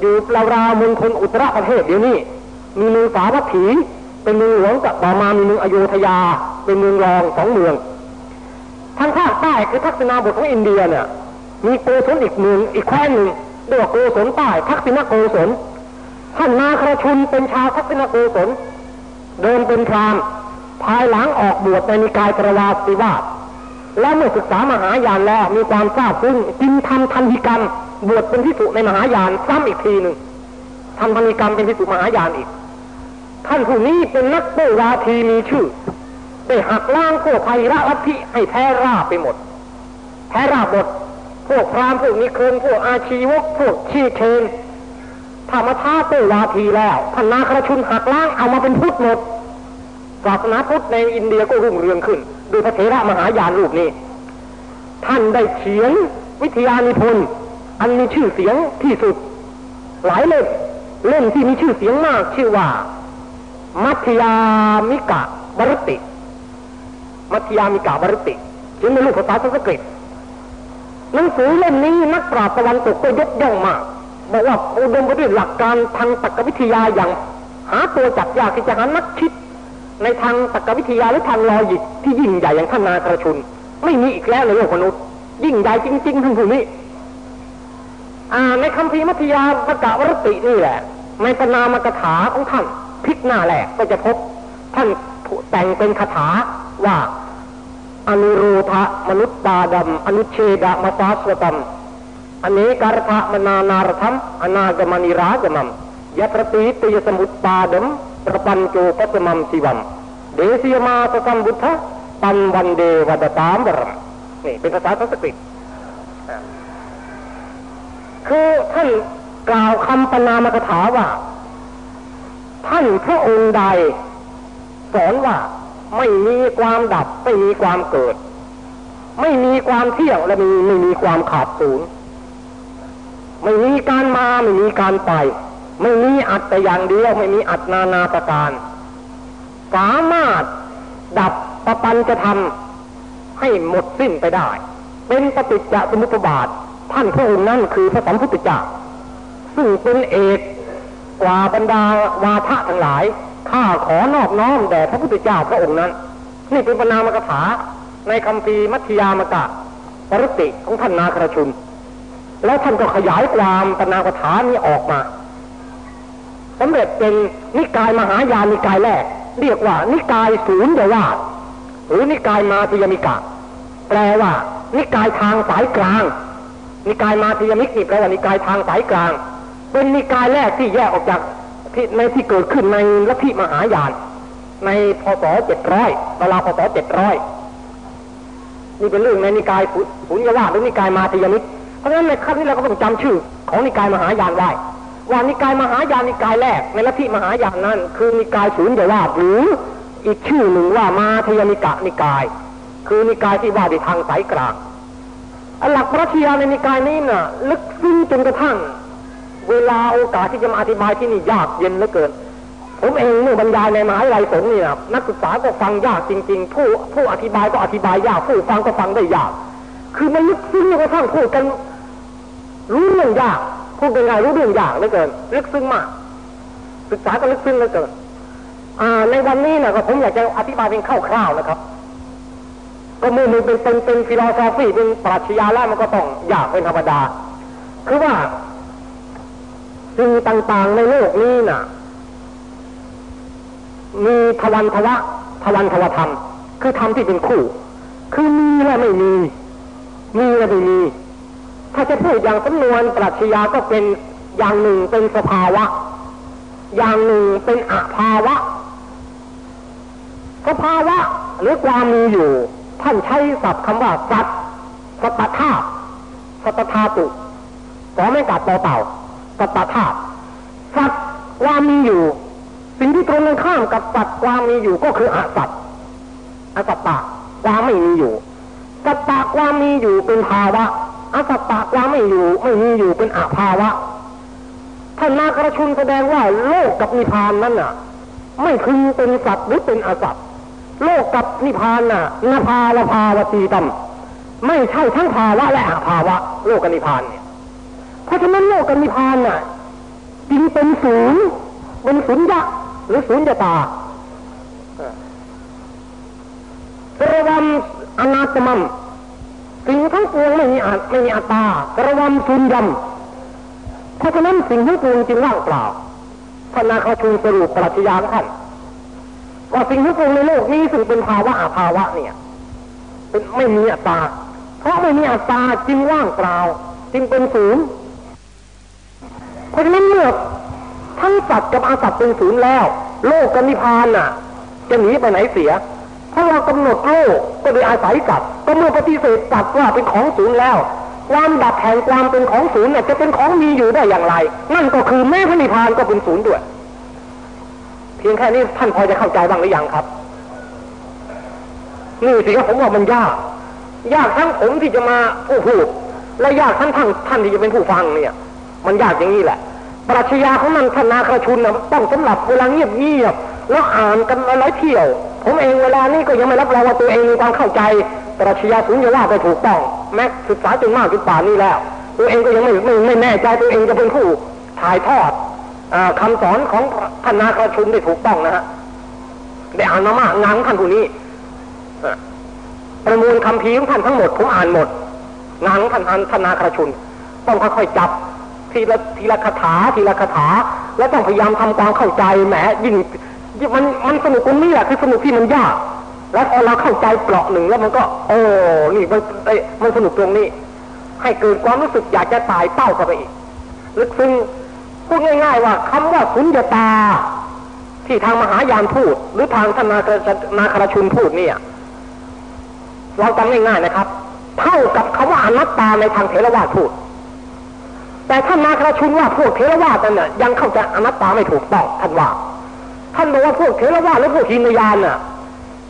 อยู่ราวๆมณฑลอุตรประเทศเดี๋ยวนี้ มีเมืองสาวัตถี เป็นเมืองหลวงกับต่อมามีเมืองอโยธยา เป็นเมืองรองสองเมืองทางภาคใต้คือทักษิณาบทของอินเดียเนี่ยมีโกศลอีกหนึ่งอีกแคว้นหนึ่งเรียกว่าโกศลใต้ทักษิณโกศล ท่านนาคราชุนเป็นชาวทักษิณโกศลเดินเป็นพรามภายหลังออกบวชในนิกายตรวาสิวาสและเมื่อศึกษามหายานแล้วมีความทราบซึ้งจึงทำทันธิกรรมบวชเป็นพิสุในมหายานซ้ำอีกทีหนึ่งทำทันธิกรรมเป็นพิสุมหายานอีก ท่านผู้นี้เป็นนักโบราทีมีชื่อได้หักล้างพวกไพระลัทธิให้แพ้ราบไปหมดแพ้ราบหมดพวกพรามพวกนิคมพวกอาชีวกพวกชีเชน ถ้ามาท้าโบราทีแล้วท่านนาครชุนหักล้างเอามาเป็นพุทธหมดศาสนาพุทธในอินเดียก็รุ่งเรืองขึ้น โดยพระเถระมหายานรูปนี้ ท่านได้เขียนวิทยานิพนธ์อันมีชื่อเสียงที่สุด หลายเล่มเล่มที่มีชื่อเสียงมาก ชื่อว่า มัธยามิกะบรติ มัธยามิกะบรติเขียนในรูปภาษาสันสกฤตหนังสือเล่มนี้นักปราชญ์ตะวันตกก็ยกย่องมาก บอกว่าอุดมไปด้วยหลักการทางตรรกวิทยาอย่าง หาตัวจับยากที่จะหานักคิด ในทางตรรกวิทยาหรือทางลอจิกที่ยิ่งใหญ่อย่างท่านนากระชุน ไม่มีอีกแล้วในโลกมนุษย์ ยิ่งใหญ่จริงๆท่านผู้นี้ในคำพีมัธยาประกาศวรตินี่แหละ ในปนามกถาของท่านพิกหน้าแหลกก็จะพบ ท่านแต่งเป็นคาถาว่าอนุรูทะมนุษย์ตาดำอนุเชดะมาฟาสวตัม อเนการทะมนานารธรรมอนากมณิรากมัมยตรตีตยสมุตตาดมประปัญโจปัสมัมสิวัมเดสียมาสสัมบุทธปันวันเดวัดตามบรมนี่เป็นภาษาสันสกฤตคือท่านกล่าวคำปนามกถาว่า ท่านพระองค์ใด สอนว่าไม่มีความดับ ไม่มีความเกิด ไม่มีความเที่ยงและมีไม่มีความขาดศูนย์ ไม่มีการมาไม่มีการไป ไม่มีอัดแต่อย่างเดียวไม่มีอัดนานาประการ สามารถดับประปันจะทำให้หมดสิ้นไปได้ เป็นปฏิจจสมุปบาท ท่านพระองค์นั้นคือพระสัมพุทธเจ้าซึ่งเป็นเอกกว่าบรรดาวาทะทั้งหลายข้าขอนอบน้อมแด่พระพุทธเจ้าพระองค์นั้น นี่เป็นปนามกถาในคำพีมัธยามกะปรุติของท่านนาครชุน แล้วท่านก็ขยายความปนามกถานี้ออกมาสำเร็จเป็นนิกายมหายานนิกายแรก เรียกว่า นิกายศูนย์ยวาหรือนิกายมาติยมิกะ แปลว่า นิกายทางสายกลาง นิกายมาติยมิกนี่แปลว่านิกายทางสายกลาง เป็นนิกายแรกที่แยกออกจากที่ในที่เกิดขึ้นในลัทธิมหายาน ในพศเจ็ดร้อยเวลาพศเจ็ดร้อยนี่เป็นเรื่องในนิกายศูนยวาหรือนิกายมาติยมิก เพราะฉะนั้นในขั้นนี้เราก็ต้องจำชื่อ ของนิกายมหายานไว้ว่านิกายมหายานนิกายแรก ในลัทธิมหายานนั้น คือนิกายศูนย์ยวาหรืออีกชื่อหนึ่งว่ามาเทยนิกะนิกาย คือนิกายที่ว่าในทางสายกลางหลักพระเทียในนิกายนี้น่ะ ลึกซึ้งจนกระทั่ง เวลาโอกาสที่จะมาอธิบายที่นี่ยากเย็นเหลือเกิน ผมเองเมื่อบรรยายในมหาวิทยาลัยสงฆ์นี่นะนักศึกษาก็ฟังยากจริง ๆ ผู้ผู้อธิบายก็อธิบายยากผู้ฟังก็ฟังได้ยาก คือมันลึกซึ้งจนกระทั่งพูดกัน รู้เรื่องยากพูดง่ายๆรู้เรื่องยากเหลือเกินลึกซึ้งมากศึกษาก็ลึกซึ้งเหลือเกินในวันนี้นะก็ผมอยากจะอธิบายเป็นคร่าวๆนะครับ ก็มือมือเป็นเป็นเป็น philosophy เป็นปรัชญาแล้วมันก็ต้องยากเป็นธรรมดา คือว่าสิ่งต่างๆในโลกนี้น่ะ มีทวันทวะทวันทวธรรม คือธรรมที่เป็นคู่ คือมีและไม่มี มีและไม่มี ถ้าจะพูดอย่างสำนวนปรัชญาก็เป็นอย่างหนึ่งเป็นสภาวะ อย่างหนึ่งเป็นอภาวะ สภาวะหรือความมีอยู่ ท่านใช้ศัพท์คำว่าสัตสัตธาตุสัตธาตุสอไม่กัดต่อเต่าสัตธาตุสัตความมีอยู่ สิ่งที่ตรงกันข้ามกับสัตความมีอยู่ก็คืออสัตอสัตตะความไม่มีอยู่สัตตะความมีอยู่เป็นภาวะ อสัตตะความไม่อยู่ไม่มีอยู่เป็นอาภาวะท่านนากระชุนแสดงว่าโลกกับนิพพานนั้นน่ะ ไม่คือเป็นสัตว์หรือเป็นอสัตว์โลกกับนิพพานน่ะนาภาละภาวตีตัมไม่ใช่ทั้งภาวะและอาภาวะ โลกกับนิพพานเนี่ย เพราะฉะนั้นโลกกับนิพพานน่ะจึงเป็นศูนย์เป็นศูนย์ยะหรือศูนย์ยตาระวัมอนาตมัม สิ่งทั้งปวงไม่มีอาไม่มีอัตตากระวำสุญญำเพราะฉะนั้นสิ่งทั้งปวงจึงว่างเปล่าท่านาคาชูสรุปปรัชญาท่านว่าสิ่งทั้งปวงในโลกนี้ซึ่งเป็นภาวะอาภาวะเนี่ยเป็นไม่มีอัตตา เพราะไม่มีอัตตาจึงว่างเปล่า จึงเป็นศูนย์เพราะฉะนั้นเมื่อทั้งสัตว์กับอาสัตว์เป็นศูนย์แล้ว โลกกับนิพพานน่ะ จะหนีไปไหนเสีย ถ้าเรากำหนดโลกก็โดยอาศัยสัตว์ก็เมื่อปฏิเสธสัตว์ว่าเป็นของศูนย์แล้ว ความดับแห่งความเป็นของศูนย์เนี่ยจะเป็นของมีอยู่ได้อย่างไร นั่นก็คือแม้พระนิพพานก็เป็นศูนย์ด้วย เพียงแค่นี้ท่านพอจะเข้าใจบ้างหรือยังครับ นี่สิครับผมว่ามันยาก ยากทั้งผมที่จะมาผู้พูดและยากทั้งท่านท่านที่จะเป็นผู้ฟังเนี่ย มันยากอย่างนี้แหละปรัชญาของนันทนาครชุนนะต้องสำหรับเวลาเงียบเงียบแล้วอ่านกันหลายเที่ยว ผมเองเวลานี้ก็ยังไม่รับรองว่าตัวเองมีความเข้าใจปรัชญาสุญญว่าไปถูกต้อง แม้ศึกษาจนมากจนป่านนี้แล้ว ตัวเองก็ยังไม่ไม่ไม่แน่ใจตัวเองจะเป็นผู้ถ่ายทอดอคำสอนของท่านนาครชุนได้ถูกต้องนะฮะได้อ่านมามากงานของท่านผู้นี้ประมวลคำพีของท่านทั้งหมดผมอ่านหมด งานของท่านท่านนาครชุน ต้องค่อยๆจับทีละทีละคาถาทีละคาถา แล้วต้องพยายามทำความเข้าใจแหมยิ่ง มันมันสนุกตรงนี้แหละคือสนุกที่มันยาก แล้วพอเราเข้าใจเปราะหนึ่งแล้วมันก็ โอ้นี่มันมันสนุกตรงนี้ ให้เกิดความรู้สึกอยากจะตายเต้าเข้าไปอีกลึกซึ้งพูดง่าย ๆ ว่าคำว่าสุญญตา ที่ทางมหายานพูด หรือทางธนานาคารชุนพูดเนี่ย เราจำง่ายๆนะครับ เท่ากับคำว่าอนัตตาในทางเทรวาพูด แต่ท่านนาคารชุนว่าพวกเทรวาตเนี่ยยังเข้าใจอนัตตาไม่ถูกต้องท่านว่า ท่านบอกว่าพวกเทรวาและพวกหินยานน่ะ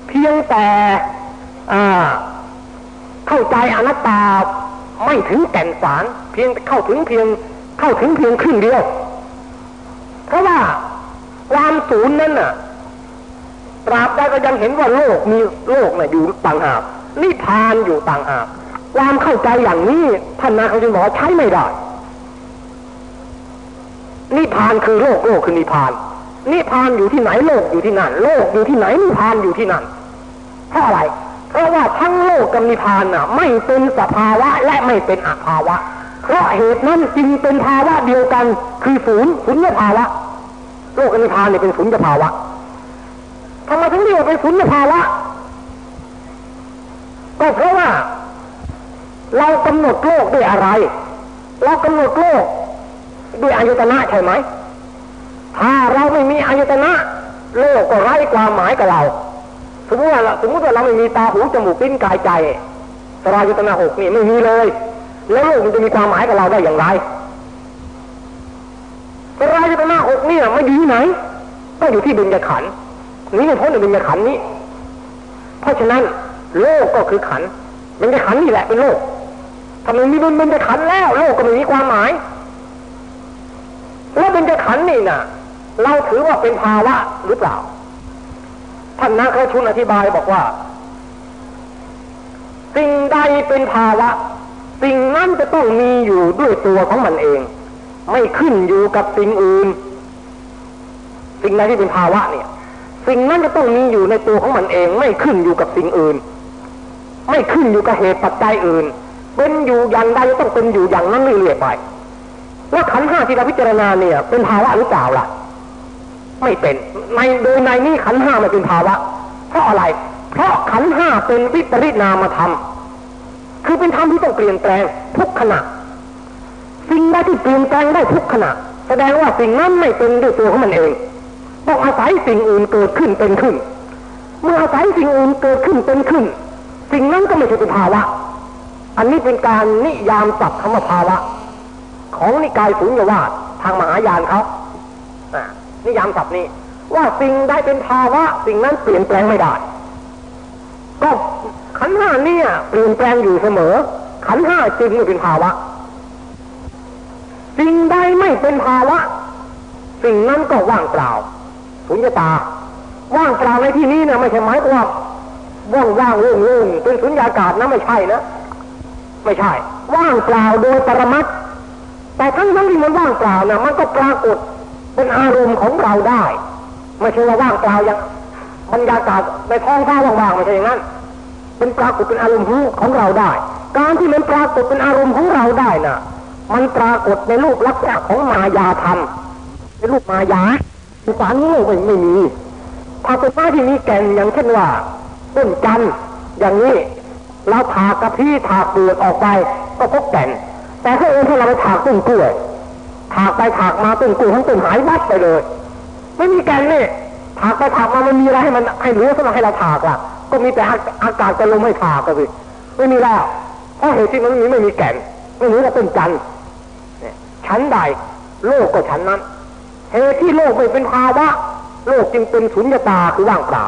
เพียงแต่เข้าใจอนัตตาไม่ถึงแก่นสาร เพียงเข้าถึงเพียงเข้าถึงเพียงครึ่งเดียว เพราะว่าความศูนย์นั้นน่ะตราบใดก็ยังเห็นว่าโลกมีโลกน่ะอยู่ต่างหากนิพานอยู่ต่างหากความเข้าใจอย่างนี้ท่านนาเขาจึงบอกใช้ไม่ได้นิพานคือโลกโลกคือนิพาน นิพพานอยู่ที่ไหนโลกอยู่ที่นั่น โลกอยู่ที่ไหนนิพพานอยู่ที่นั่นเพราะอะไร เพราะว่าทั้งโลกกับนิพพานน่ะ ไม่เป็นสภาวะและไม่เป็นอภาวะ เพราะเหตุนั้นจึงเป็นภาวะเดียวกันคือศูนย์ศูนย์ภาวะ โลกกับนิพพานเนี่ยเป็นศูนย์ภาวะทำไมถึงเรียกว่าเป็นศูนย์ภาวะ ก็เพราะว่า เรากำหนดโลกด้วยอะไร เรากำหนดโลกด้วยอายุตนะใช่ไหม ถ้าเราไม่มีอายตนะ โลกก็ไร้ความหมายกับเราสมมติว่าสมมติว่าเราไม่มีตาหูจมูกลิ้นกายใจสรายตนะหกนี่ไม่มีเลย แล้วโลกมันจะมีความหมายกับเราได้อย่างไรสรายตนะหกนี่ไม่อยู่ที่ไหนต้องอยู่ที่เบญจขันนี่ไม่พ้นในเบญจขันนี้ เพราะฉะนั้นโลกก็คือขันเบญจขันนี่แหละเป็นโลกถ้ามันมีเบญจขันแล้ว โลกก็ไม่มีความหมาย แล้วเบญจขันนี่น่ะ เราถือว่าเป็นภาวะหรือเปล่า ท่านนักชุนอธิบายบอกว่า สิ่งใดเป็นภาวะ สิ่งนั้นจะต้องมีอยู่ด้วยตัวของมันเอง ไม่ขึ้นอยู่กับสิ่งอื่น สิ่งใดที่เป็นภาวะเนี่ย สิ่งนั้นจะต้องมีอยู่ในตัวของมันเอง ไม่ขึ้นอยู่กับสิ่งอื่น ไม่ขึ้นอยู่กับเหตุปัจจัยอื่น เป็นอยู่อย่างใดต้องเป็นอยู่อย่างนั้นเรื่อยๆไปแล้วขันห้าที่เราพิจารณาเนี่ย เป็นภาวะหรือเปล่าล่ะ ไม่เป็น ในโดยในนี้ขันห้าไม่เป็นภาวะ เพราะอะไร เพราะขันห้าเป็นวิปริตนามธรรม คือเป็นธรรมที่ต้องเปลี่ยนแปลงทุกขณะ สิ่งใดที่เปลี่ยนแปลงได้ทุกขณะ แสดงว่าสิ่งนั้นไม่เป็นด้วยตัวของมันเองต้องอาศัยสิ่งอื่นเกิดขึ้นเป็นขึ้น เมื่ออาศัยสิ่งอื่นเกิดขึ้นเป็นขึ้น สิ่งนั้นก็ไม่ใช่เป็นภาวะ อันนี้เป็นการนิยามศัพท์คำว่าภาวะ ของนิกายสุญญาวาสทางมหายานเขา นิยามศัพท์นี้ ว่าสิ่งใดเป็นภาวะ สิ่งนั้นเปลี่ยนแปลงไม่ได้ ก็ขันห้าเนี่ยเปลี่ยนแปลงอยู่เสมอ ขันห้าจึงไม่เป็นภาวะ สิ่งใดไม่เป็นภาวะ สิ่งนั้นก็ว่างเปล่าสุญญตา ว่างเปล่าในที่นี้นะไม่ใช่หมายความว่างว่างโล่งโล่งเป็นสุญญากาศนะไม่ใช่นะไม่ใช่ ว่างเปล่าโดยปรมัตแต่ทั้งทั้งที่มันว่างเปล่านะมันก็ปรากฏ เป็นอารมณ์ของเราได้ ไม่ใช่ว่าว่างเปล่าอย่างบรรยากาศในท้องฟ้าว่างๆไม่ใช่อย่างนั้น เป็นปรากฏเป็นอารมณ์ของเราได้ การที่มันปรากฏเป็นอารมณ์ของเราได้น่ะ มันปรากฏในรูปลักษณะของมายาธรรมในรูปมายาอุปาโง่ไม่ไม่มีถ้าเป็นไม้ที่มีแก่นอย่างเช่นว่าต้นจันอย่างนี้เราถากกระพี้ถากเปลือกออกไปก็พบแก่น แต่ถ้าเองถ้าเราไปถากต้นกล้วย ถากไปถากมาต้นกล้วยทั้งต้นหายวัดไปเลย ไม่มีแกนนี่ถากไปถากมามันมีอะไรให้มันให้เหลือสำหรับให้เราถากล่ะ ก็มีแต่อากาศกับลมให้ถากกันสิไม่มีแล้วเพราะเหตุที่มันมีไม่มีแก่น ไม่เหมือนกับต้นจันทร์ชั้นใดโลกก็ชั้นนั้นเหตุที่โลกไม่เป็นภาวะโลกจึงเป็นสุญญตาคือว่างเปล่า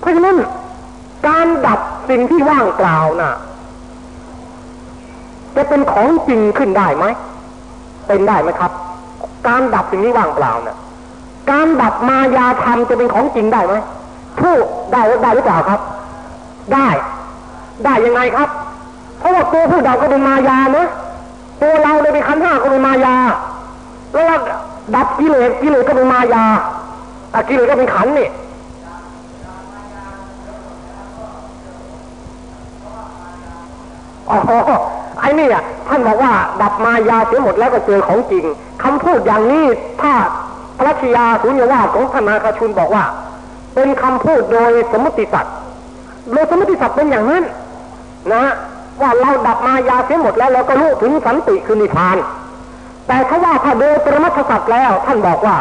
เพราะฉะนั้นการดับสิ่งที่ว่างเปล่าน่ะ จะเป็นของจริงขึ้นได้ไหม เป็นได้ไหมครับ การดับสิ่งนี้ว่างเปล่าน่ะการดับมายาธรรมจะเป็นของจริงได้ไหมผู้ได้ได้หรือเปล่าครับ ได้ ได้ยังไงครับ เพราะว่าตัวผู้ดับก็เป็นมายานะตัวเราเลยเป็นขันห้าก็เป็นมายา แล้วดับกิเลสกิเลสก็เป็นมายาอากิเลสก็เป็นขันนี่อ๋อ ไอ้นี่อะท่านบอกว่าดับมายาเสียหมดแล้วก็เจอของจริงคำพูดอย่างนี้ถ้าพระชยาสุญญวาของธนาคาชุนบอกว่า เป็นคำพูดโดยสมมติสัตว์โดยสมมติสัตว์เป็นอย่างนั้น นะ ว่าเราดับมายาเสียหมดแล้วเราก็รู้ถึงสันติคือนิพพาน แต่ถ้าว่าถ้าโดยปรมัตถสัตว์แล้ว ท่านบอกว่า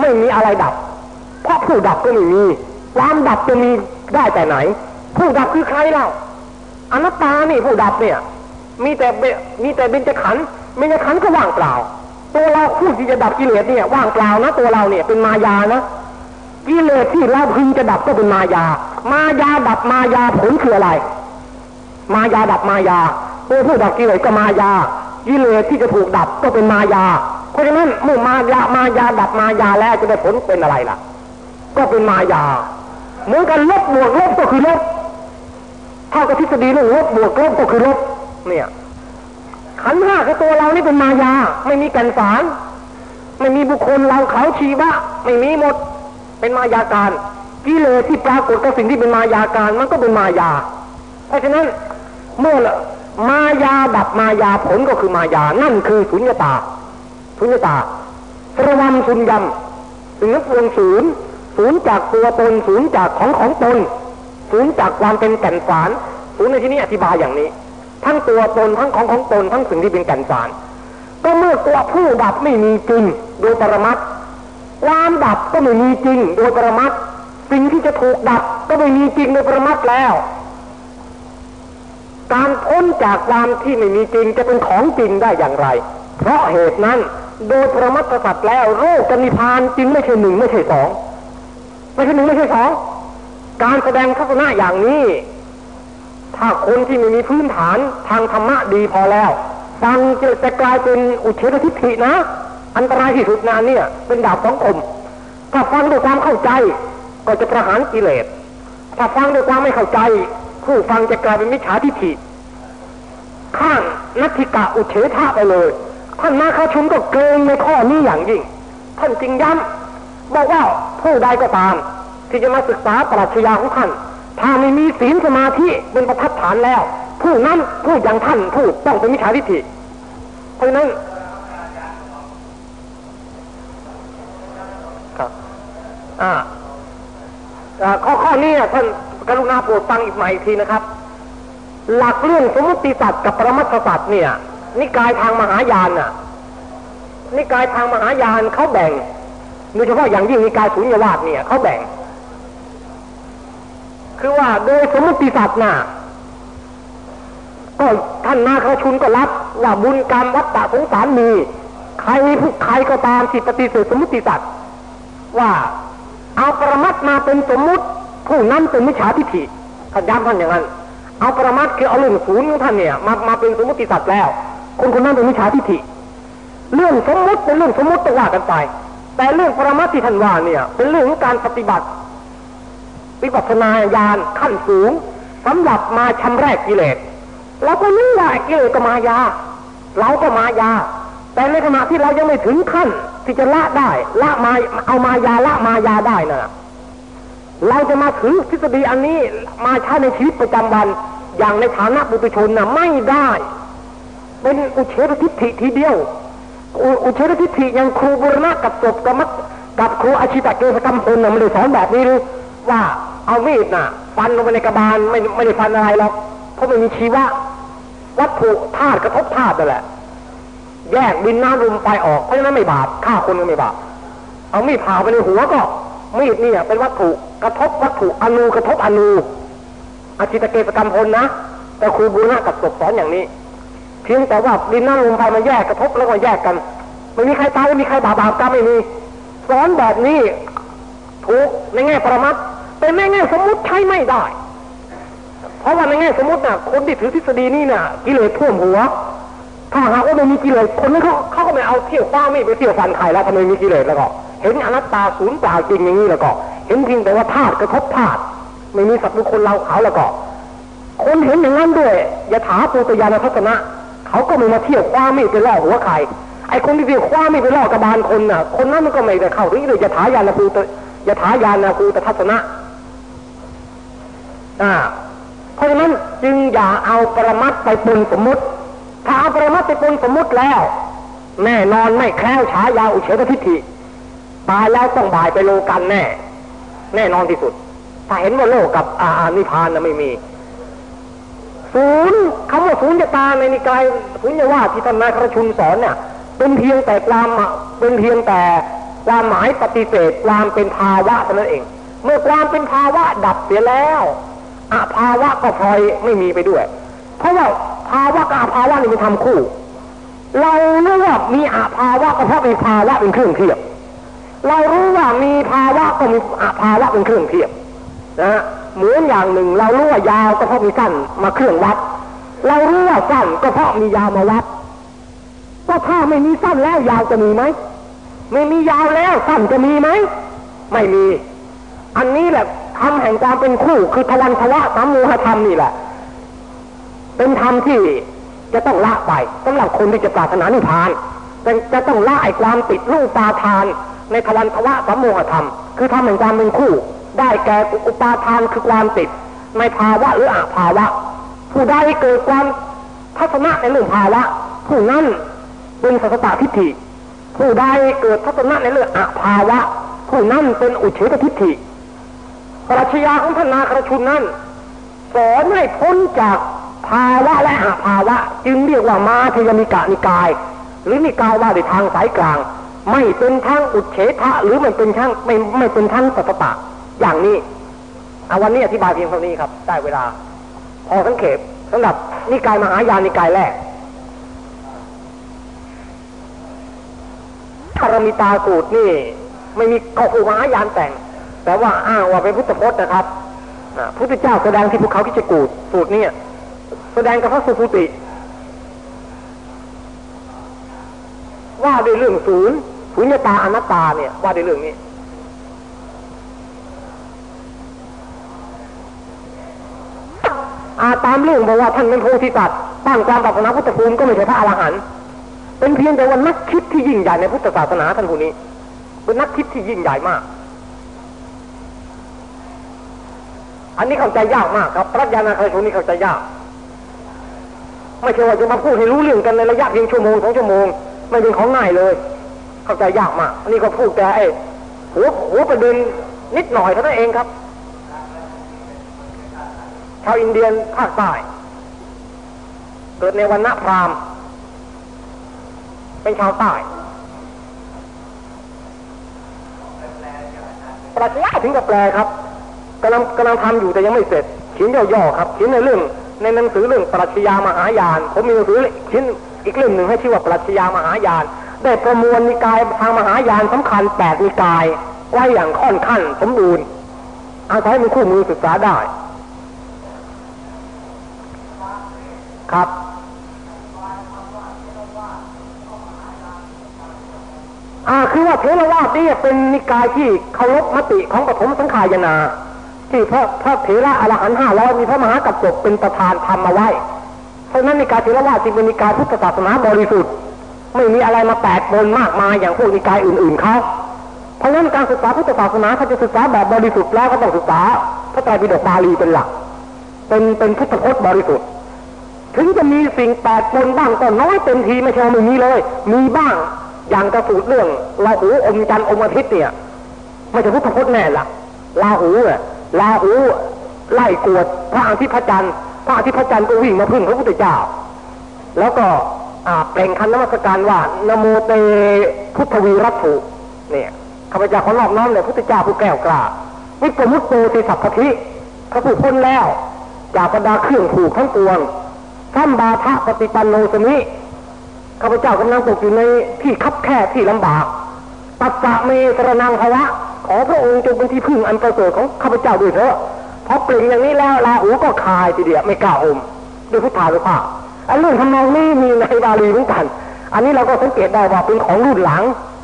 ไม่มีอะไรดับ เพราะผู้ดับก็ไม่มีความดับจะมีได้แต่ไหน ผู้ดับคือใครเล่าอนัตตานี่ผู้ดับเนี่ย มีแต่มีแต่เบญจขันธ์เบญจขันธ์ก็ว่างเปล่า ตัวเราผู้ที่จะดับกิเลสเนี่ยว่างเปล่านะ ตัวเราเนี่ยเป็นมายานะกิเลสที่เราพึงจะดับก็เป็นมายา มายาดับมายาผลคืออะไร มายาดับมายาตัวผู้ดับกิเลสก็มายากิเลสที่จะถูกดับก็เป็นมายา เพราะฉะนั้นเมื่อมายามายาดับมายาแล้วจะได้ผลเป็นอะไรล่ะ ก็เป็นมายา เหมือนกันลบบวกลบก็คือลบเท่ากับทฤษฎีเรื่องลบบวกลบก็คือลบ เนี่ย ขันห้าคือตัวเรานี่เป็นมายา ไม่มีกันสาร ไม่มีบุคคลเราเขาชีวะ ไม่มีหมด เป็นมายาการกิเลสที่ปรากฏกับสิ่งที่เป็นมายาการมันก็เป็นมายา เพราะฉะนั้นเมื่อมายาดับมายาผลก็คือมายา นั่นคือสุญญตา สุญญตาสรวัมสุญญำถึงนั้นวงศูนย์ศูนย์จากตัวตนศูนย์จากของของตนศูนย์จากความเป็นแก่นสารศูนย์ในที่นี้อธิบายอย่างนี้ ทั้งตัวตนทั้งของของตนทั้งสิ่งที่เป็นแก่นสาร ก็เมื่อตัวผู้ดับไม่มีจริงโดยปรมัตความดับก็ไม่มีจริงโดยปรมัตสิ่งที่จะถูกดับก็ไม่มีจริงโดยปรมัตแล้ว การพ้นจากความที่ไม่มีจริงจะเป็นของจริงได้อย่างไร เพราะเหตุนั้นโดยประมัตสัตว์แล้วโรคจะนิพานจริงไม่ใช่หนึ่งไม่ใช่สองไม่ใช่หนึ่งไม่ใช่สองการแสดงทัศนะอย่างนี้ ถ้าคนที่ไม่มีพื้นฐานทางธรรมะดีพอแล้ว ฟังจะจะกลายเป็นอุเฉททิฏฐินะ อันตรายที่สุดนานเนี่ย เป็นดาบสองคม ถ้าฟังด้วยความเข้าใจ ก็จะประหารกิเลส ถ้าฟังด้วยความไม่เข้าใจ ผู้ฟังจะกลายเป็นมิจฉาทิฏฐิ ข้างนัตถิกะอุเฉทะไปเลยท่านมาคาชุนก็เกรงในข้อนี้อย่างยิ่ง ท่านจริงย้ำบอกว่าผู้ใดก็ตาม ที่จะมาศึกษาปรัชญาของท่าน ถ้าไม่มีศีลสมาธิเป็นประทัดฐานแล้ว ผู้นั้นผู้อย่างท่านผู้ต้องเป็นมิจฉาทิฏฐิเพราะนั้นครับอ่าข้อข้อนี้ท่านกรุณาโปรดฟังอีกใหม่อีกทีนะครับ หลักเรื่องสมมติสัตว์กับปรมัตสัตว์เนี่ย นิกายทางมหายานน่ะ นิกายทางมหายานเขาแบ่งโดยเฉพาะอย่างยิ่งนิกายสุญญวาสเนี่ยเขาแบ่ง คือว่าโดยสมมติสัตว์น่ะก็ท่านนาคาชุนก็รับว่าบุญกรรมวัฏฏะสงสารมี ใครผู้ใครก็ตามที่ปฏิเสธสมมติสัตว์ว่าเอาปรมัตมาเป็นสมมุติผู้นั้นเป็นมิจฉาทิฏฐิท่านย้ำท่านอย่างนั้น เอาปรมาทคือเอาเรื่องศูนย์ของท่านเนี่ยมามาเป็นสมมติสัตว์แล้ว คนคนนั้นเป็นมิจฉาทิฏฐิเรื่องสมมติเป็นเรื่องสมมติต้องว่ากันไป แต่เรื่องปรมาที่ท่านว่าเนี่ย เป็นเรื่องของการปฏิบัติ วิปัสสนาญาณขั้นสูงสำหรับมาชำแรกกิเลสเราก็รู้ว่ากิเลสก็มายา เราก็มายา แต่ในขณะที่เรายังไม่ถึงขั้นที่จะละได้ละมาเอามายาละมายาได้นะ่ะเราจะมาถือทฤษฎีอันนี้มาใช้ในชีวิตประจำวัน อย่างในฐานะบุตุชนนะไม่ได้ เป็นอุเฉรทิฏฐิทีเดียว อุเฉรทิฏฐิอย่างครูบุรณะกับศพกับมักับครูอาชิตะเกษกรรมพลนะไม่ได้สอนแบบนี้หรือ ว่าเอามีดน่ะ ฟันลงไปในกระบาลไม่ไม่ได้ฟันอะไรหรอกเพราะไม่มีชีวะวัตถุธาตุกระทบธาตุนั่นแหละ แยกดินน้ำลมไฟออกเพราะฉะนั้นไม่บาปฆ่าคนก็ไม่บาปเอามีดผ่าไปในหัวก็ มีดนี่เป็นวัตถุกระทบวัตถุอนูกระทบอนูอาชิตเกษกรรมพลนะแต่ครูบูรณะกับศพสอนอย่างนี้ เพียงแต่ว่าดินน้ำลมไฟมาแยกกระทบแล้วก็แยกกันไม่มีใครตายไม่มีใครบาปบาปกรรมไม่มีสอนแบบนี้ถูกในแง่ปรมัต แต่ในแง่สมมุติใช้ไม่ได้ เพราะว่าในแง่สมมติน่ะ คนที่ถือทฤษฎีนี้น่ะ กิเลสท่วมหัว ถ้าหากว่าไม่มีกิเลสคนนั้นเขาเขาก็ไม่เอาเที่ยวฟ้าไม่ไปเที่ยวฟันใครแล้วทำไมมีกิเลสแล้วก็ เห็นอนัตตาศูนย์เปล่าจริงอย่างนี้แล้วก็ เห็นเพียงแต่ว่าธาตุกระทบธาตุไม่มีสัตว์บุคคลเราเขาแล้วก็ คนเห็นอย่างนั้นด้วยยถาปูตยานทัศนะเขาก็ไม่มาเที่ยวคว้าไม่ไปล่อหัวใครไอ้คนที่เที่ยวคว้าไม่ไปล่อกระบาลคนน่ะ คนนั้นมันก็ไม่ได้เข้าถึงเลยยถายานปูตยถายานปูตทัศนะ เพราะฉะนั้นจึงอย่าเอาปรมัตไปปนสมมุติ ถ้าเอาปรมัตไปปนสมมุติแล้ว แน่นอนไม่แคล้วฉายาอุเฉตทิฏฐิตายแล้วต้องบ่ายไปโลกันแน่ แน่นอนที่สุด ถ้าเห็นว่าโลกกับอาานิพานนะไม่มีศูนย์คำว่าศูนย์จะตาในนิกายศูนย์ว่าที่ท่านนายครชุนสอนเนี่ยเป็นเพียงแต่ความเป็นเพียงแต่ความหมายปฏิเสธความเป็นภาวะเท่านั้นเอง เมื่อความเป็นภาวะดับเสียแล้ว อาภาวะก็พลอยไม่มีไปด้วย เพราะว่าภาวะกับอาภาวะนี่มันทำคู่ เรารู้ว่ามีอาภาวะก็เพราะมีภาวะเป็นเครื่องเทียบ เรารู้ว่ามีภาวะก็มีอาภาวะเป็นเครื่องเทียบนะเหมือนอย่างหนึ่ง เรารู้ว่ายาวก็เพราะมีสั้นมาเครื่องวัด เรารู้ว่าสั้นก็เพราะมียาวมาวัด ก็ถ้าไม่มีสั้นแล้วยาวจะมีไหมไม่มียาวแล้วสั้นจะมีไหมไม่มี อันนี้แหละ ธรรมแห่งความเป็นคู่คือทวันทวะสามมูหธรรมนี่แหละ เป็นธรรมที่จะต้องละไปสำหรับคนที่จะปรารถนานิพพานจะต้องละไอ้ความติดรูปปาทาน ในทวันทวะสามมูหธรรม คือทำแห่งความเป็นคู่ ได้แก่อุปาทานคือความติด ในภาวะหรืออาภาวะ ผู้ใดเกิดความทัศนะในเรื่องภาวะ ผู้นั้นเป็นสัสตทิฏฐิผู้ใดเกิดทัศนะในเรื่องอาภาวะ ผู้นั้นเป็นอุเฉตทิฏฐิ ปรัชญาของท่านาครชุนนั้นสอนให้พ้นจากภาวะและอาภาวะ จึงเรียกว่ามาเทยมิกานิกาย หรือนิกายว่าในทางสายกลาง ไม่เป็นทางอุเฉทะหรือไม่เป็นทางไม่ไม่เป็นทางสัตตะอย่างนี้เอาวันนี้อธิบายเพียงเท่านี้ครับ ได้เวลา พอสังเขปสำหรับนิกายมหายานิกายแรกคารมิตาสูตรนี่ ไม่มีข้อผูมหายานแต่ง แต่ว่าอ้างว่าเป็นพุทธพจน์นะครับพุทธเจ้าแสดงที่ภูเขาที่จกูดสูตรเนี้แสดงกับพระสุภูติ ว่าด้วยเรื่องศูนย์ศูนย์ตาอนัตตาเนี่ยว่าด้วยเรื่องนี้อาตามเรื่องบอกว่าท่านเป็นโพธิสัตว์ตั้งความปรารถนาพุทธภูมิก็ไม่ใช่พระอรหันต์เป็นเพียงแต่วันนักคิดที่ยิ่งใหญ่ในพุทธศาสนาท่านผู้นี้ เป็นนักคิดที่ยิ่งใหญ่มาก อันนี้เข้าใจยากมากครับปรัชญานาคาชนนี่เข้าใจยาก ไม่ใช่ว่าจะมาพูดให้รู้เรื่องกันในระยะเพียงชั่วโมงสองชั่วโมง ไม่เป็นของง่ายเลย เข้าใจยากมาก อันนี้ก็พูดแต่ไอ้หัวหัวประเด็นนิดหน่อยเท่านั้นเองครับชาวอินเดียนภาคใต้เกิดในวันณะพราหมณ์เป็นชาวใต้ปรัชญาถึงกับแปลครับ กำลังกำลังทำอยู่แต่ยังไม่เสร็จเขียนย่อๆครับเขียนในเรื่อง ในหนังสือเรื่องปรัชญามหายาน ผมมีหนังสือเขียนอีกเล่มหนึ่งให้ชื่อว่าปรัชญามหายาน ได้ประมวลนิกายทางมหายานสำคัญแปดนิกายไว้อย่างค่อนขั้นสมบูรณ์อาศัยมีคู่มือศึกษาได้ ครับอ่าคือว่าเทรวาสนี่เป็นนิกายที่เคารพมติของปฐมสังขายนา ที่พระพระเถระอรหันต์ห้าร้อยมีพระมหากัปกเป็นประธานทำมาไว้ เพราะนั้นในการเถรวาจึงเป็นนิกายพุทธศาสนาบริสุทธิ์ ไม่มีอะไรมาแปดปนมากมายอย่างพวกนิกายอื่นๆเขาเพราะฉะนั้นการศึกษาพุทธศาสนาถ้าจะศึกษาแบบบริสุทธิ์แล้วก็ต้องศึกษาพระไตรปิฎกบาลีเป็นหลัก เป็นเป็นพุทธพจน์บริสุทธิ์ ถึงจะมีสิ่งแปลกปนบ้างก็น้อยเต็มทีไม่ใช่ว่าไม่มีเลย มีบ้างอย่างกระสูตรเรื่องลาหูอมจันทร์อมอาทิตย์เนี่ยไม่ใช่พุทธพจน์แน่ละลาหูอะ ลาหูไล่กวดพระอาทิตย์พระจันทร์พระอาทิตย์พระจันทร์ก็วิ่งมาพึ่งพระพุทธเจ้า แล้วก็เปล่งคันนมัสการว่านโมเตพุทธวีรัตถุเนี่ยข้าพเจ้าขอนอบน้อมเลยพุทธเจ้าผู้แก้วกล้าวิปมุตโตติสัพพทิพระผู้พ้นแล้ว จากบรรดาเครื่องผูกทั้งปวงท่านบาทะปฏิปันโนสมิข้าพเจ้ากำลังตกอยู่ในที่คับแคบที่ลำบากตัสสะเมตรนังภวะ ขอพระองค์จงเป็นที่พึ่งอันประเสริฐของข้าพเจ้าด้วยเถอะพอเปล่งอย่างนี้แล้วลาหูก็คายทีเดียวไม่กล้าอมด้วยพุทธานุภาพอันเรื่องทำนองนี้มีในบาลีเหมือนกัน อันนี้เราก็สังเกตได้ว่าเป็นของรุ่นหลัง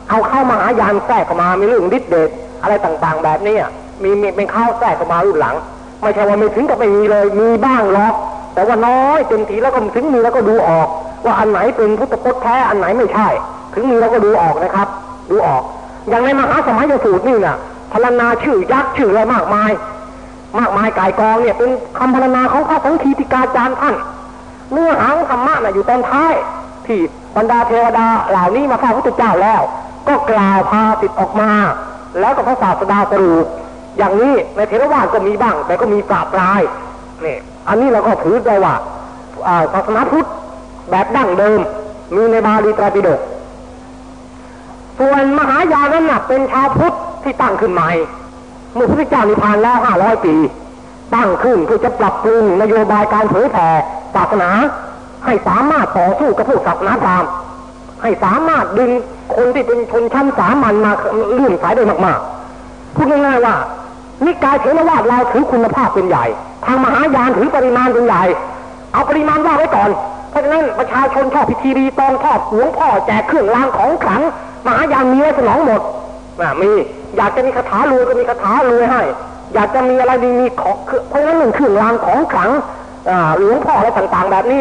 เอาเข้ามาหายานแทรกเข้ามามีเรื่องดิดเดชอะไรต่างๆ แบบนี้มีมีเป็นข้าวแทรกเข้ามารุ่นหลัง ไม่ใช่ว่าไม่ถึงกับไม่มีเลยมีบ้างหรอกแต่ว่าน้อยเต็มทีแล้วก็ถึงมีแล้วก็ดูออก ว่าอันไหนเป็นพุทธพจน์แท้อันไหนไม่ใช่ ถึงมีแล้วก็ดูออกนะครับ ดูออก อย่างในมหาสมัยสูตรนี่น่ะพรรณนาชื่อยักษ์ชื่ออะไรมากมาย มากมายกายกองเนี่ยเป็นคำพรรณนาของพระสังคีติกาจารย์ท่านเนื้อหางธรรมะน่ะอยู่ตอนท้ายที่บรรดาเทวดาเหล่านี้มาข้าพระเจ้าแล้ว ก็กล่าวพาติดออกมา แล้วก็พระศาสดาสรุปอย่างนี้ในเทรวาสก็มีบ้าง แต่ก็มีปราบปลายนี่อันนี้เราก็ถือได้ว่าศาสนาพุทธแบบดั้งเดิม มีในบาลีตรปิฎก ส่วนมหายานั้นน่ะเป็นชาวพุทธที่ตั้งขึ้นใหม่เมื่อพระพุทธเจ้านิพพานแล้วห้าร้อยปี ตั้งขึ้นเพื่อจะปรับปรุงนโยบายการเผยแผ่ศาสนา ให้สามารถต่อสู้กับพวกศาสนาพราหมณ์ให้สามารถดึงคนที่เป็นชนชั้นสามัญมาเลื่อมสายได้มากๆพูดง่ายๆว่านิกายเถรวาทเราถือคุณภาพเป็นใหญ่ ทางมหายานถือปริมาณเป็นใหญ่ เอาปริมาณว่าไว้ก่อน เพราะฉะนั้นประชาชนชอบพิธีรีตองชอบหลวงพ่อแจกเครื่องรางของขลัง มหายานมีไว้สนองหมดมี อยากจะมีคาถารวยก็มีคาถารวยให้ อยากจะมีอะไรดีมีของเพราะนั้นหนึ่งเครื่องรางของขลังหลวงพ่ออะไรต่างๆ แบบนี้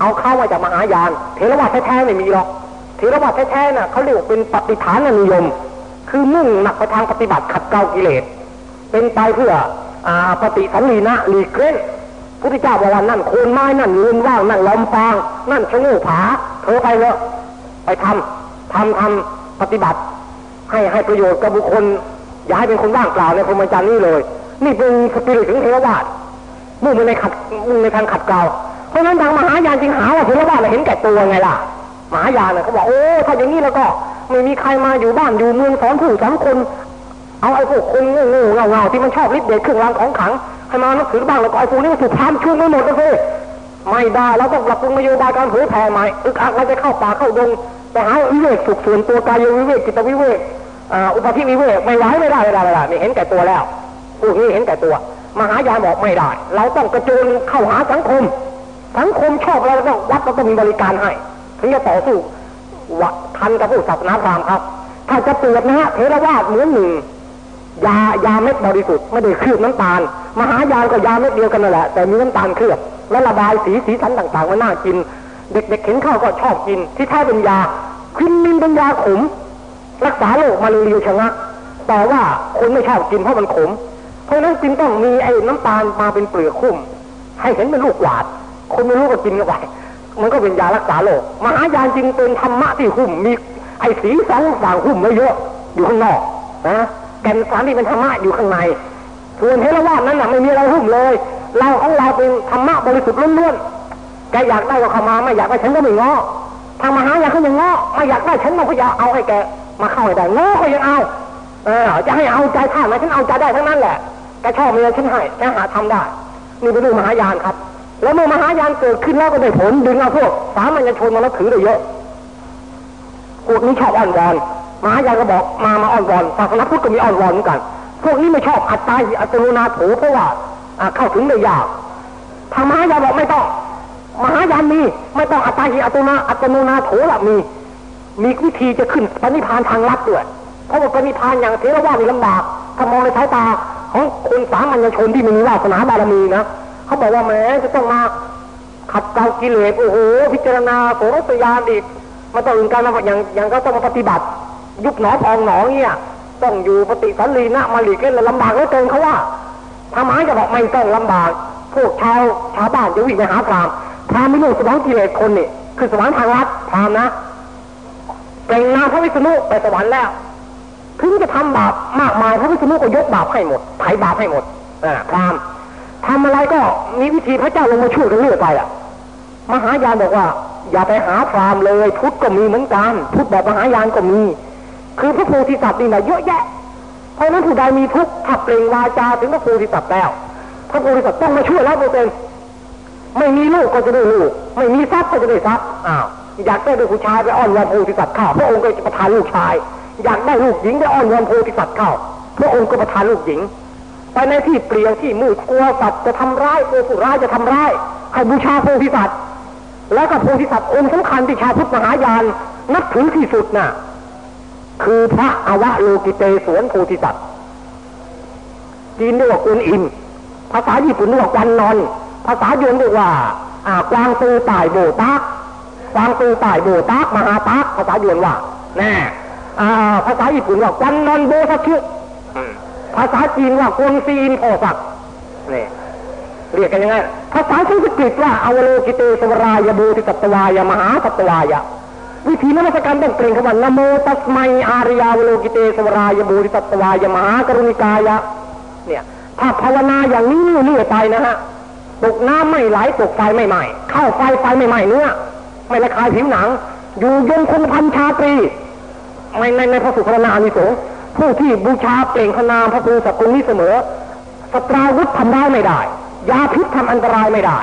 เอาเข้ามาจากมหายาน เทรวาทแท้ๆไม่มีหรอกเทรวาทแท้ๆน่ะเขาเรียกเป็นปฏิฐานนิยม คือมุ่งหนักไปทางปฏิบัติขัดเกลากิเลส เป็นไปเพื่ออปฏิสันลีนะหลีกเล่นพุทธเจ้าบอกว่านั่นโคนไม้นั่นยืนว่างนั่นลมฟางนั่นชะงูผาเธอไปเลยไปทำ ทำทำปฏิบัติ ให้ให้ประโยชน์กับบุคคล อย่าให้เป็นคนว่างเปล่าในพรหมจรรย์นี้เลย นี่เป็นสปิริตของเทรวามุ่งในขัดมุ่งในทางขัดเกลาเพราะฉะนั้นทางมหายานจึงหาว่าเทรวาเราเห็นแก่ตัวไงล่ะมหายานเขาบอกโอ้ถ้าอย่างนี้แล้วก็ไม่มีใครมาอยู่บ้านอยู่เมืองสอนผู้สอนคนเอาไอ้พวกคนงูงูเงาเงาที่มันชอบริบเด็ดเครื่องรางของขังให้มานักถือบ้างแล้วก็ไอ้พวกนี้มันถูกพามช่วยไม่หมดนะสิไม่ได้เราต้องปรับปรุงนโยบายการเผยแผ่ใหม่อึกอักเราจะเข้าป่าเข้าดง ไปหาวิเวกสุขส่วนตัวกายวิเวกจิตวิเวกอุปธิวิเวกไม่ไหวไม่ได้ไม่ได้ไม่ได้นี่เห็นแก่ตัวแล้วพวกนี้เห็นแก่ตัว มหายาบอกไม่ได้ เราต้องกระโจนเข้าหาสังคม สังคมชอบเราต้องวัดเราต้องมีบริการให้ถึงจะต่อสู้วัดทันกับผู้ศาสนาพราหมณ์ครับ ถ้าจะเปรียบนะฮะเทรวาสเหมือนหนึ่งยายาเม็ดบริสุทธิ์ไม่ได้เคลือบน้ำตาล มหายาก็ยาเม็ดเดียวกันนั่นแหละแต่มีน้ำตาลเคลือบแล้วระบายสีสีสันต่างๆมันน่ากิน เด็กๆเห็นข้าวก็ชอบกิน ที่แท้เป็นยาคินมินเป็นยาขม รักษาโรคมาเรียวชะงักแต่ว่าคนไม่ชอบกินเพราะมันขม เพราะนั้นจึงต้องมีไอ้น้ำตาลมาเป็นเปลือกคุ้ม ให้เห็นเป็นลูกหวาด คนไม่รู้ก็กินกันไปมันก็เป็นยารักษาโรคมหายาจริงเป็นธรรมะที่หุ้มมีไอ้สีสันต่างหุ้มไว้เยอะอยู่ข้างนอกนะแก่นสารที่เป็นธรรมะอยู่ข้างใน ส่วนเทรวาสนั้นน่ะไม่มีอะไรหุ้มเลย เราของเราเป็นธรรมะบริสุทธิ์ล้วนๆ แกอยากได้ก็เข้ามาไม่อยากได้ฉันก็ไม่ง้อทางมหาอยากเขายังง้อไม่อยากได้ฉันก็อยากเอาให้แกมาเข้าให้ได้ง้อก็ยังเอา เออจะให้เอาใจท่านไหมฉันเอาใจได้ทั้งนั้นแหละแกชอบเมีอะไรฉันให้แกหาทำได้นี่เป็นเรื่องมหายานครับ แล้วเมื่อมหายานเกิดขึ้นแล้วก็ได้ผลดึงเอาพวกสามัญชนมาแล้วถือได้เยอะพวกนี้ชอบอ่อนวอนมหายานก็บอกมามาอ่อนวอนศาสนาพุทธก็มีอ่อนวอนเหมือนกัน พวกนี้ไม่ชอบอัตตาอัตโนนาโถเพราะว่าเข้าถึงได้ยากทางมหายานบอกไม่ต้อง มหายานมี ไม่ต้องอัตตาหิอัตโนาอัตโนนาโถละมี มีวิธีจะขึ้นปณิพานทางลัดด้วยเพราะว่าปณิพานอย่างเทรวาสนี่ลำบากถ้ามองในสายตาของคนสามัญชนที่มีวาสนาบารมีนะเขาบอกว่าแม้จะต้องมาขัดเกลากิเลสโอ้โหพิจารณาโสรสยานอีกมาต้องอื่นการมาอย่างอย่างก็ต้องมาปฏิบัติ ยุบหนอพองหนอเนี่ยต้องอยู่ปฏิสันลีนะมาหลีกเล่นลำบากเหลือเกินเขาว่าทำไมจะบอกไม่ต้องลำบาก พวกชาวชาวบ้านจะวิ่งไปหาพราม พรามไม่รู้สมองกิเลสคนนี่คือสวรรค์ทางรัฐพรามนะเก่งนาพระวิษณุไปสวรรค์แล้ว ถึงจะทำบาปมากมายพระวิษณุก็ยกบาปให้หมดไถ่บาปให้หมดอ่าพรามทำอะไรก็มีวิธีพระเจ้าลงมาช่วยกันเรื่อยไปอะ มหายานบอกว่า อย่าไปหาพรามเลย พุทธก็มีเหมือนกันพุทธแบบมหายานก็มี คือพระโพธิสัตว์นี่นะเยอะแยะ เพราะนั้นผู้ใดมีทุกข์ถ้าเปล่งวาจาถึงพระโพธิสัตว์แล้วพระโพธิสัตว์ต้องมาช่วยร้อยเปอร์เซ็นต์ ไม่มีลูกก็จะได้ลูก ไม่มีทรัพย์ก็จะได้ทรัพย์อ้าวอยากได้ลูกผู้ชายไปอ้อนวอนโพธิสัตว์เข้าพระองค์ก็จะประทานลูกชาย อยากได้ลูกหญิงไปอ้อนวอนโพธิสัตว์เข้าพระองค์ก็ประทานลูกหญิง ไปในที่เปลี่ยวที่มืดกลัวสัตว์จะทำร้ายกลัวผู้ร้ายจะทำร้ายให้บูชาโพธิสัตว์แล้วก็โพธิสัตว์องค์สำคัญที่ชาวพุทธมหายานนับถือที่สุดน่ะคือพระอวะโลกิเตสวนโพธิสัตว์จีนเรียกว่ากุนอิมภาษาญี่ปุ่นเรียกว่ากันนอน ภาษายวนเรียกว่าอ่ากวางตูต่ายโบตักกวางตูต่ายโบตักมหาตักภาษายวนว่าแน่อ่าภาษาญี่ปุ่นว่ากันนอนโบสักชื่อภาษาจีนว่ากวนซีนโพสักนี่เรียกกันยังไงภาษาสันสกฤตว่าอวโลกิเตสวรายโบติสัตวายมหาสัตวายะวิธีนมัสการต้องเปล่งคำว่านโมตัสมัยอารยาวโลกิเตสวรายโบติสัตวายมหากรุณิกายะเนี่ยถ้าภาวนาอย่างนี้เรื่อยไปนะฮะ ตกน้ำไม่ไหลตกไฟไม่ไหม้เข้าไฟไฟไม่ไหม้เนื้อไม่ละคายผิวหนัง อยู่ยงคงพันชาตรีไม่ในในพระสุภนานิสงส์ผู้ที่บูชาเปล่งพระนามพระภูสักกุลนี้เสมอสตราวุธทำได้ไม่ได้ ยาพิษทำอันตรายไม่ได้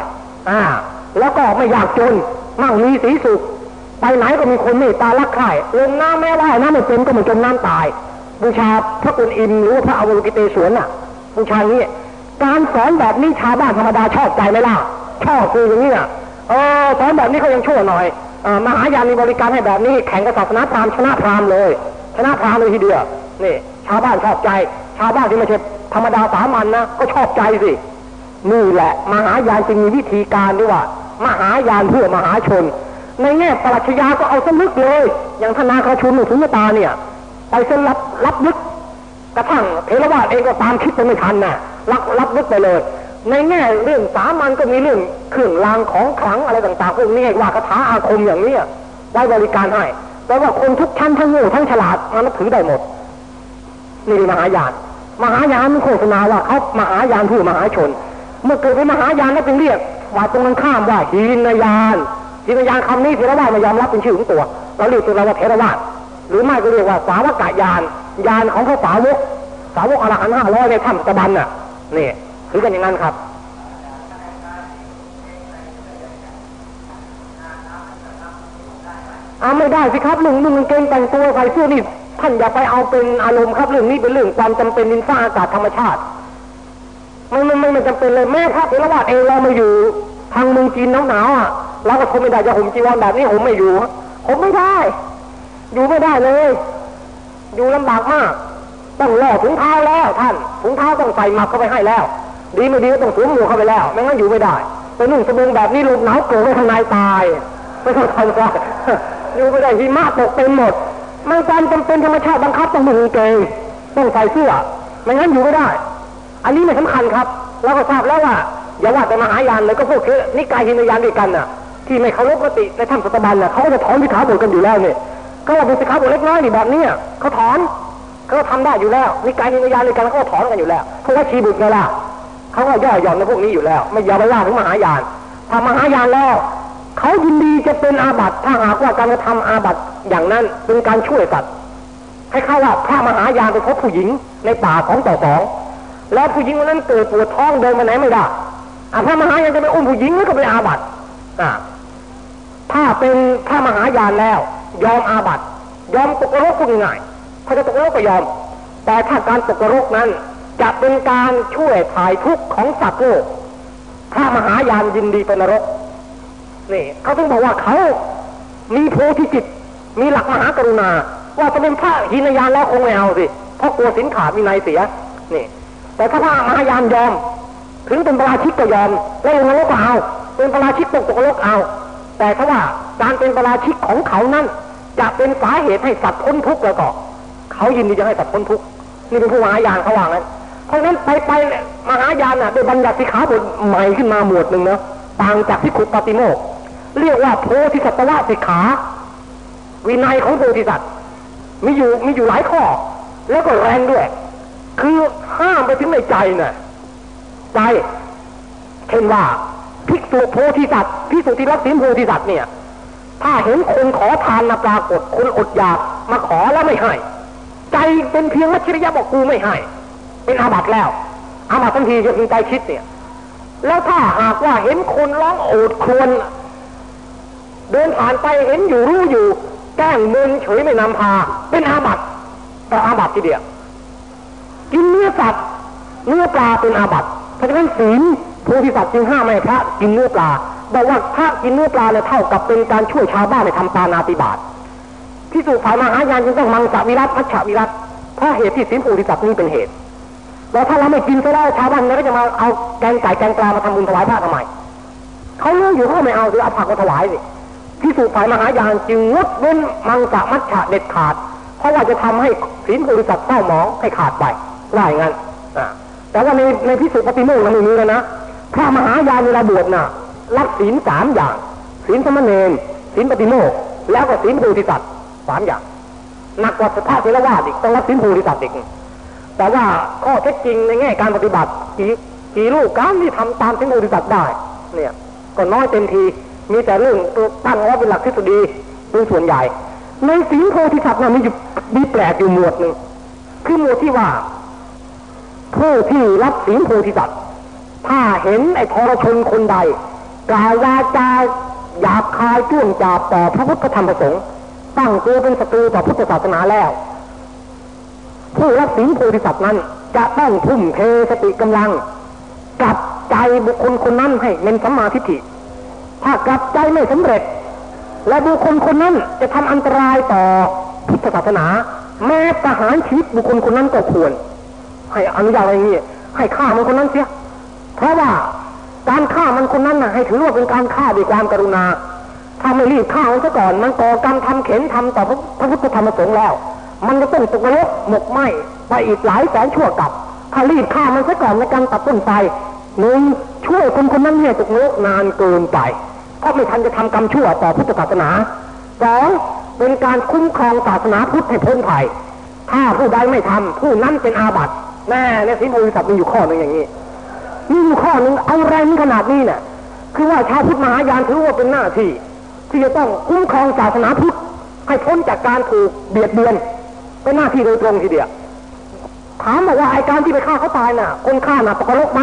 อ่าแล้วก็ไม่อยากจนมั่งมีสีสุขไปไหนก็มีคนเมตตารักใคร่ลงน้ำแม่ว่ายน้ำไม่เป็นก็ไม่จมน้ำตาย บูชาพระกุลอิมหรือพระอวโลกิเตศวนน่ะ บูชานี้ การสอนแบบนี้ชาวบ้านธรรมดาชอบใจไหมล่ะชอบคืออย่างนี้อะเออสอนแบบนี้เขายังชั่วหน่อยอมหายานมีบริการให้แบบนี้แข่งกับศาสนาพราหมณ์ชนะพราหมณ์เลย ชนะพราหมณ์เลยทีเดียวนี่ชาวบ้านชอบใจ ชาวบ้านที่ไม่ใช่ธรรมดาสามัญนนะก็ชอบใจสินี่แหละ มหายานจึงมีวิธีการด้วยว่า มหายานเพื่อมหาชน ในแง่ปรัชญาก็เอาสลึกเลย อย่างธนาคารชุนหนุสุญญตาเนี่ย ไปเสลับรับลึกกระทั่งเทรวาสเองก็ตามคิดไปไม่ทันน่ะ รับรับลึกไปเลย ในแง่เรื่องสามัญก็มีเรื่องเครื่องรางของขลังอะไรต่างๆพวกนี้ว่าคาถาอาคมอย่างเนี้ยไว้บริการให้แปลว่าคนทุกชั้นทั้งโง่ทั้งฉลาดมันถือได้หมดนี่มหายาน มหายานมันโฆษณาว่าเขามหายานผู้มหาชน เมื่อเกิดเป็นมหายานแล้วจึงเรียกว่าตรงกันข้ามว่าหินยานหินยานคำนี้เทรวาสไม่ยอมรับเป็นชื่อของตัว เราเรียกตัวเราว่าเทรวาสหรือไม่ก็เรียกว่าสาวกายาน ยานของเขาสาวกสาวกอรหันห้าร้อยในถ้ำตะบันน่ะ นี่ถือกันอย่างนั้นครับอาไม่ได้สิครับเรื่องเรื่งกางเกงแต่งตัวใส่เสื้อนี่ท่านอย่าไปเอาเป็นอารมณ์ครับ เรื่องนี้เป็นเรื่องความจำเป็นดินฟ้าอากาศธรรมชาติไม่ไม่ไม่ไม่จำเป็นเลยแม่พระเทรวาสเองเรามาอยู่ทางเมืองจีนหนาวๆอะเราก็คงไม่ได้จะห่มจีวรแบบนี้ผมไม่อยู่ผมไม่ได้ อยู่ไม่ได้เลย อยู่ลำบากมาก ต้องล่อถุงเท้าแล้วท่านถุงเท้าต้องใส่หมักเข้าไปให้แล้ว ดีไม่ดีก็ต้องสวมหมวกเข้าไปแล้ว ไม่งั้นอยู่ไม่ได้ไปนุ่งสบงแบบนี้ลมหนาวโกรธไว้ข้างในตายไม่ต้องทำก็อยู่ไม่ได้หิมะตกเต็มหมดมันการจำเป็นธรรมชาติบังคับต้องมีกางเกงต้องใส่เสื้อไม่งั้นอยู่ไม่ได้ อันนี้ไม่สำคัญครับเราก็ทราบแล้วว่าอย่าว่าแต่มหายานเลยก็พวกคือนิกายหินยานด้วยกันน่ะ ที่ไม่เคารพปฏิในถ้ำสัตบันน่ะเขาก็จะถอนสิขาบทกันอยู่แล้วเนี่ยก็เราเป็นสิขาบทเล็กน้อยนี่แบบนี้เขาถอน เขาทำได้อยู่แล้วนิกายหินยานด้วยกันเขาถอนกันอยู่แล้วพวกว่าชีบุตรไงล่ะเขาก็ย่อหย่อนในพวกนี้อยู่แล้ว ไม่ย่าไปว่าถึงมหายานถ้ามหายานแล้วเขายินดีจะเป็นอาบัติถ้าหากว่าการกระทำอาบัติอย่างนั้นเป็นการช่วยสัตว์ให้เข้าว่าพระมหายานไปพบผู้หญิงในป่าของต่อสองแล้วผู้หญิงคนนั้นเกิดปวดท้องเดินไปไหนไม่ได้อะพระมหายานจะไปอุ้มผู้หญิงแล้วก็ไปอาบัติอะถ้าเป็นพระมหายานแล้ว ยอมอาบัติยอมตกนรกพูดง่าย ถ้าจะตกนรกก็ยอม แต่ถ้าการตกนรกนั้น จะเป็นการช่วยถ่ายทุกข์ของสัตว์โลกพระมหายานยินดีเป็นนรกนี่เขาต้องบอกว่าเขามีโพธิจิต มีหลักมหากรุณา ว่าจะเป็นพระหินยานแล้วคงไม่เอาสิเพราะกลัวสินขาดมีนายเสียนี่แต่ถ้าพระมหายานยอม ถึงเป็นประราชิกก็ยอมแล้วลงนรกก็เอา เป็นประราชิกตกตกนรกเอา แต่ถ้าว่าการเป็นประราชิกของเขานั้นจะเป็นสาเหตุให้สัตว์พ้นทุกข์แล้วก็ เขายินดีจะให้สัตว์พ้นทุกข์นี่เป็นผู้มหายานเขาว่างั้นเพราะนั้นไปไปมหายานน่ะโดยบัญญัติสิขาบทใหม่ขึ้นมาหมวดหนึ่งนะต่างจากพิคุปฏิโมกเรียกว่าโพธิสัตวะสิกขา วินัยของโพธิสัตว์มีอยู่มีอยู่หลายข้อ แล้วก็แรงด้วย คือห้ามไปถึงในใจน่ะใจเช่นว่าภิกษุโพธิสัตว์ภิกษุที่รับศีลโพธิสัตว์เนี่ย ถ้าเห็นคนขอทานมาปรากฏคนอดอยากมาขอแล้วไม่ให้ ใจเป็นเพียงวัชริยะบอกกูไม่ให้ เป็นอาบัติแล้วอาบัติทันทีจะคือใจคิดเนี่ย แล้วถ้าหากว่าเห็นคนร้องโอดครวญเดินผ่านไปเห็นอยู่รู้อยู่แกล้งมึนเฉยไม่นำพา เป็นอาบัติแต่อาบัติทีเดียวกินเนื้อสัตว์เนื้อปลาเป็นอาบัติเพราะฉะนั้นศีลโพธิสัตว์จึงห้ามไม้พระกินเนื้อปลาบอกว่าพระกินเนื้อปลาเนี่ยเท่ากับเป็นการช่วยชาวบ้านในทำปานาติบาต ที่สุฝ่ายมหายานจึงต้องมังสวิรัตมัชวิรัตเพราะเหตุที่ศีลโพธิสัตว์นี้เป็นเหตุแล้วถ้าเราไม่กินซะแล้วชาวบ้านเนี่ยก็จะมาเอาแกงไก่แกงปลามาทำบุญถวายพระทำไมเขาเลืออยู่เขาไม่เอาหรือเอาผักมาถวายสิที่สุฝ่ายมหายานจึงงดเว้นมังสมัชฌะเด็ดขาด เพราะว่าจะทำให้ศีลโพธิสัตว์เศร้าหมองให้ขาดไปว่าอย่างนั้นแต่ว่าในในพิสุปฏิโมกข์นั้นไม่มีแล้วนะพระมหายานเวลาบวชน่ะรับศีลสามอย่างศีลสมณเณรศีลปฏิโมกข์แล้วก็ศีลโพธิสัตว์ สามอย่างหนักกว่าพระเทรวาสอีกต้องรับศีลโพธิสัตว์อีกแต่ว่าข้อเท็จจริงในแง่การปฏิบัติกี่กี่ลูกการที่ทำตามศีลโพธิสัตว์ได้ เนี่ย ก็น้อยเต็มทีมีแต่เรื่องตั้งว่าเป็นหลักทฤษฎีเป็นส่วนใหญ่ ในศีลโพธิสัตว์นั้นมีอยู่มีแปลกอยู่หมวดหนึ่งคือหมวดที่ว่า ผู้ที่รับศีลโพธิสัตว์ถ้าเห็นไอ้ทรชนคนใดกล่าววาจาหยาบคายจ้วงจาบต่อพระพุทธธรรมประสงค์ ตั้งตัวเป็นศัตรูต่อพุทธศาสนาแล้ว ผู้รับศีลโพธิสัตว์นั้นจะต้องทุ่มเทสติกำลังกลับใจบุคคลคนนั้นให้เป็นสัมมาทิฏฐิ ถ้ากลับใจไม่สำเร็จ และบุคคลคนนั้นจะทำอันตรายต่อพุทธศาสนา แม้ประหารชีวิตบุคคลคนนั้นก็ควร ให้อนุญาตอะไรอย่างนี้ให้ฆ่ามันคนนั้นเสียเพราะว่าการฆ่ามันคนนั้นนะให้ถือว่าเป็นการฆ่าด้วยความกรุณา ถ้าไม่รีบฆ่ามันซะก่อน มันก่อกรรมทำเข็นทำต่อพระพุทธธรรมสงค์แล้ว มันจะต้องตกนรกหมกไหมไปอีกหลายแสนชั่วกับถ้ารีบฆ่ามันซะก่อนในการตัดต้นไทรหนึ่งช่วยคนคนนั้นเนี่ยตกนรกนานเกินไปเพราะไม่ทันจะทำกรรมชั่วต่อพุทธศาสนาสองเป็นการคุ้มครองศาสนาพุทธให้พ้นภัยถ้าผู้ใดไม่ทำผู้นั้นเป็นอาบัติแน่ในสินบริษัทมีอยู่ข้อหนึ่งอย่างนี้มีอยู่ข้อหนึ่งเอาแรงขนาดนี้เนี่ยคือว่าชาวพุทธมหายานถือว่าเป็นหน้าที่ ที่จะต้องคุ้มครองศาสนาพุทธให้พ้นจากการถูกเบียดเบียนเป็นหน้าที่โดยตรงทีเดียวถามบอกว่าไอการที่ไปฆ่าเขาตายน่ะ คนฆ่าน่ะตกนรกไหม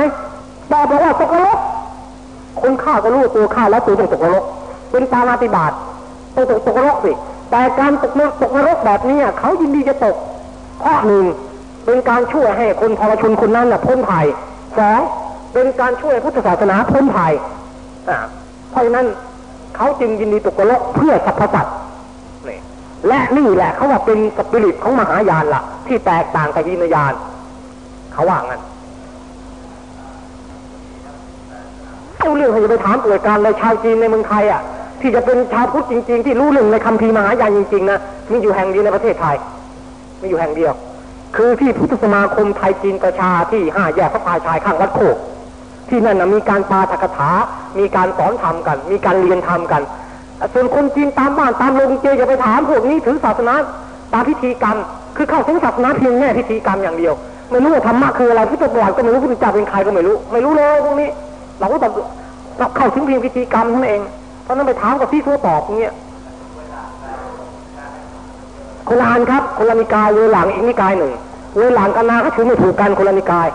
ตอบบอกว่าตกนรกคนฆ่าก็รู้ตัวฆ่าแล้วตัวต้องตกนรกเป็นปานาติบาตต้องตกตกนรกสิแต่การตกนรกตกนรกแบบนี้เขายินดีจะตกข้อหนึ่งเป็นการช่วยให้คนทรชนคนนั้นน่ะพ้นภัยสองเป็นการช่วยพุทธศาสนาพ้นภัยอ่าเพราะฉะนั้น เขาจึงยินดีตกนรกเพื่อสรรพสัตว์และนี่แหละเขาว่าเป็นสปิริตของมหายานละ่ะ ที่แตกต่างกับยินยาน เขาว่างั้นเอาเรื่องให้ไปถามตัวการเลยชาวจีนในเมืองไทยอะที่จะเป็นชาวพุทธจริง ๆ ที่รู้เรื่องในคัมภีร์มหายานจริงๆนะมีอยู่แห่งเดียวในประเทศไทยมีอยู่แห่งเดียว คือที่พุทธสมาคมไทยจีนประชาที่ห้าแยกพระพายชายข้างวัดโคก ที่นั่นนะมีการปาถกถา มีการสอนธรรมกัน มีการเรียนธรรมกัน ส่วนคนจีนตามบ้านตามโรงเจอย่าไปถามพวกนี้ถือศาสนาตามพิธีกรรม คือเข้าถึงศาสนาเพียงแง่พิธีกรรมอย่างเดียว ไม่รู้ว่าธรรมะคืออะไรพุทธบวชก็ไม่รู้พุทธเจ้าเป็นใครก็ไม่รู้ ไม่รู้เลยพวกนี้ เราก็ต้องเข้าถึงเพียงพิธีกรรมนั่นเอง เพราะนั้นไปถามกับที่ทั่วตอบอย่างเงี้ยคนละอันครับคนละนิกายเวหลังอีกนิกายหนึ่งเวหลังกันนาเขาถือไม่ถูกกันคนละนิกาย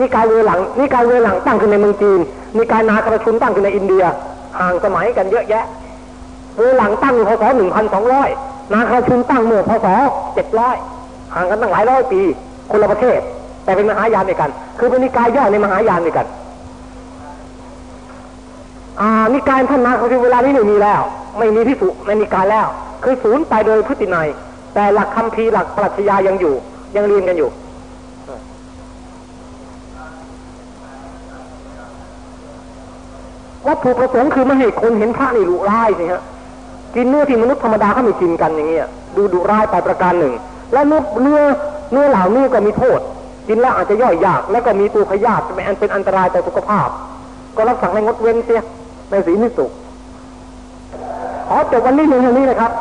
นิกายเวหลังนิกายเวหลังตั้งขึ้นในเมืองจีนนิกายนาคราชุนตั้งขึ้นในอินเดีย ห่างสมัยกันเยอะแยะเวหลังตั้งพศหนึ่งพันสองร้อยนาคาชุนตั้งเมื่อพศเจ็ดร้อยห่างกันตั้งหลายร้อยปี คนละประเทศ แต่เป็นมหายานด้วยกัน คือเป็นนิกายย่อยในมหายานด้วยกันอ่านิกายท่านนาคาชุนเวลานี้ไม่มีแล้ว ไม่มีที่สุในนิกายแล้ว คือศูนย์ไปโดยพฤตินัยแต่หลักคำพีหลักปรัชญายังอยู่ ยังเรียนกันอยู่ วัตถุประสงค์คือไม่ให้คนเห็นพระนี่รุร้ายสิฮะกินเนื้อที่มนุษย์ธรรมดาเขาไม่กินกันอย่างเงี้ยดูดุร้ายไปประการหนึ่ง และเนื้อเนื้อเนื้อเหล่านี้ก็มีโทษ กินแล้วอาจจะย่อยยาก และก็มีตัวพยาธิเป็นอันเป็นอันตรายต่อสุขภาพ ก็รับสั่งให้งดเว้นเสียในสีนิสุขขอจบวันนี้เพียงเท่านี้นะครับ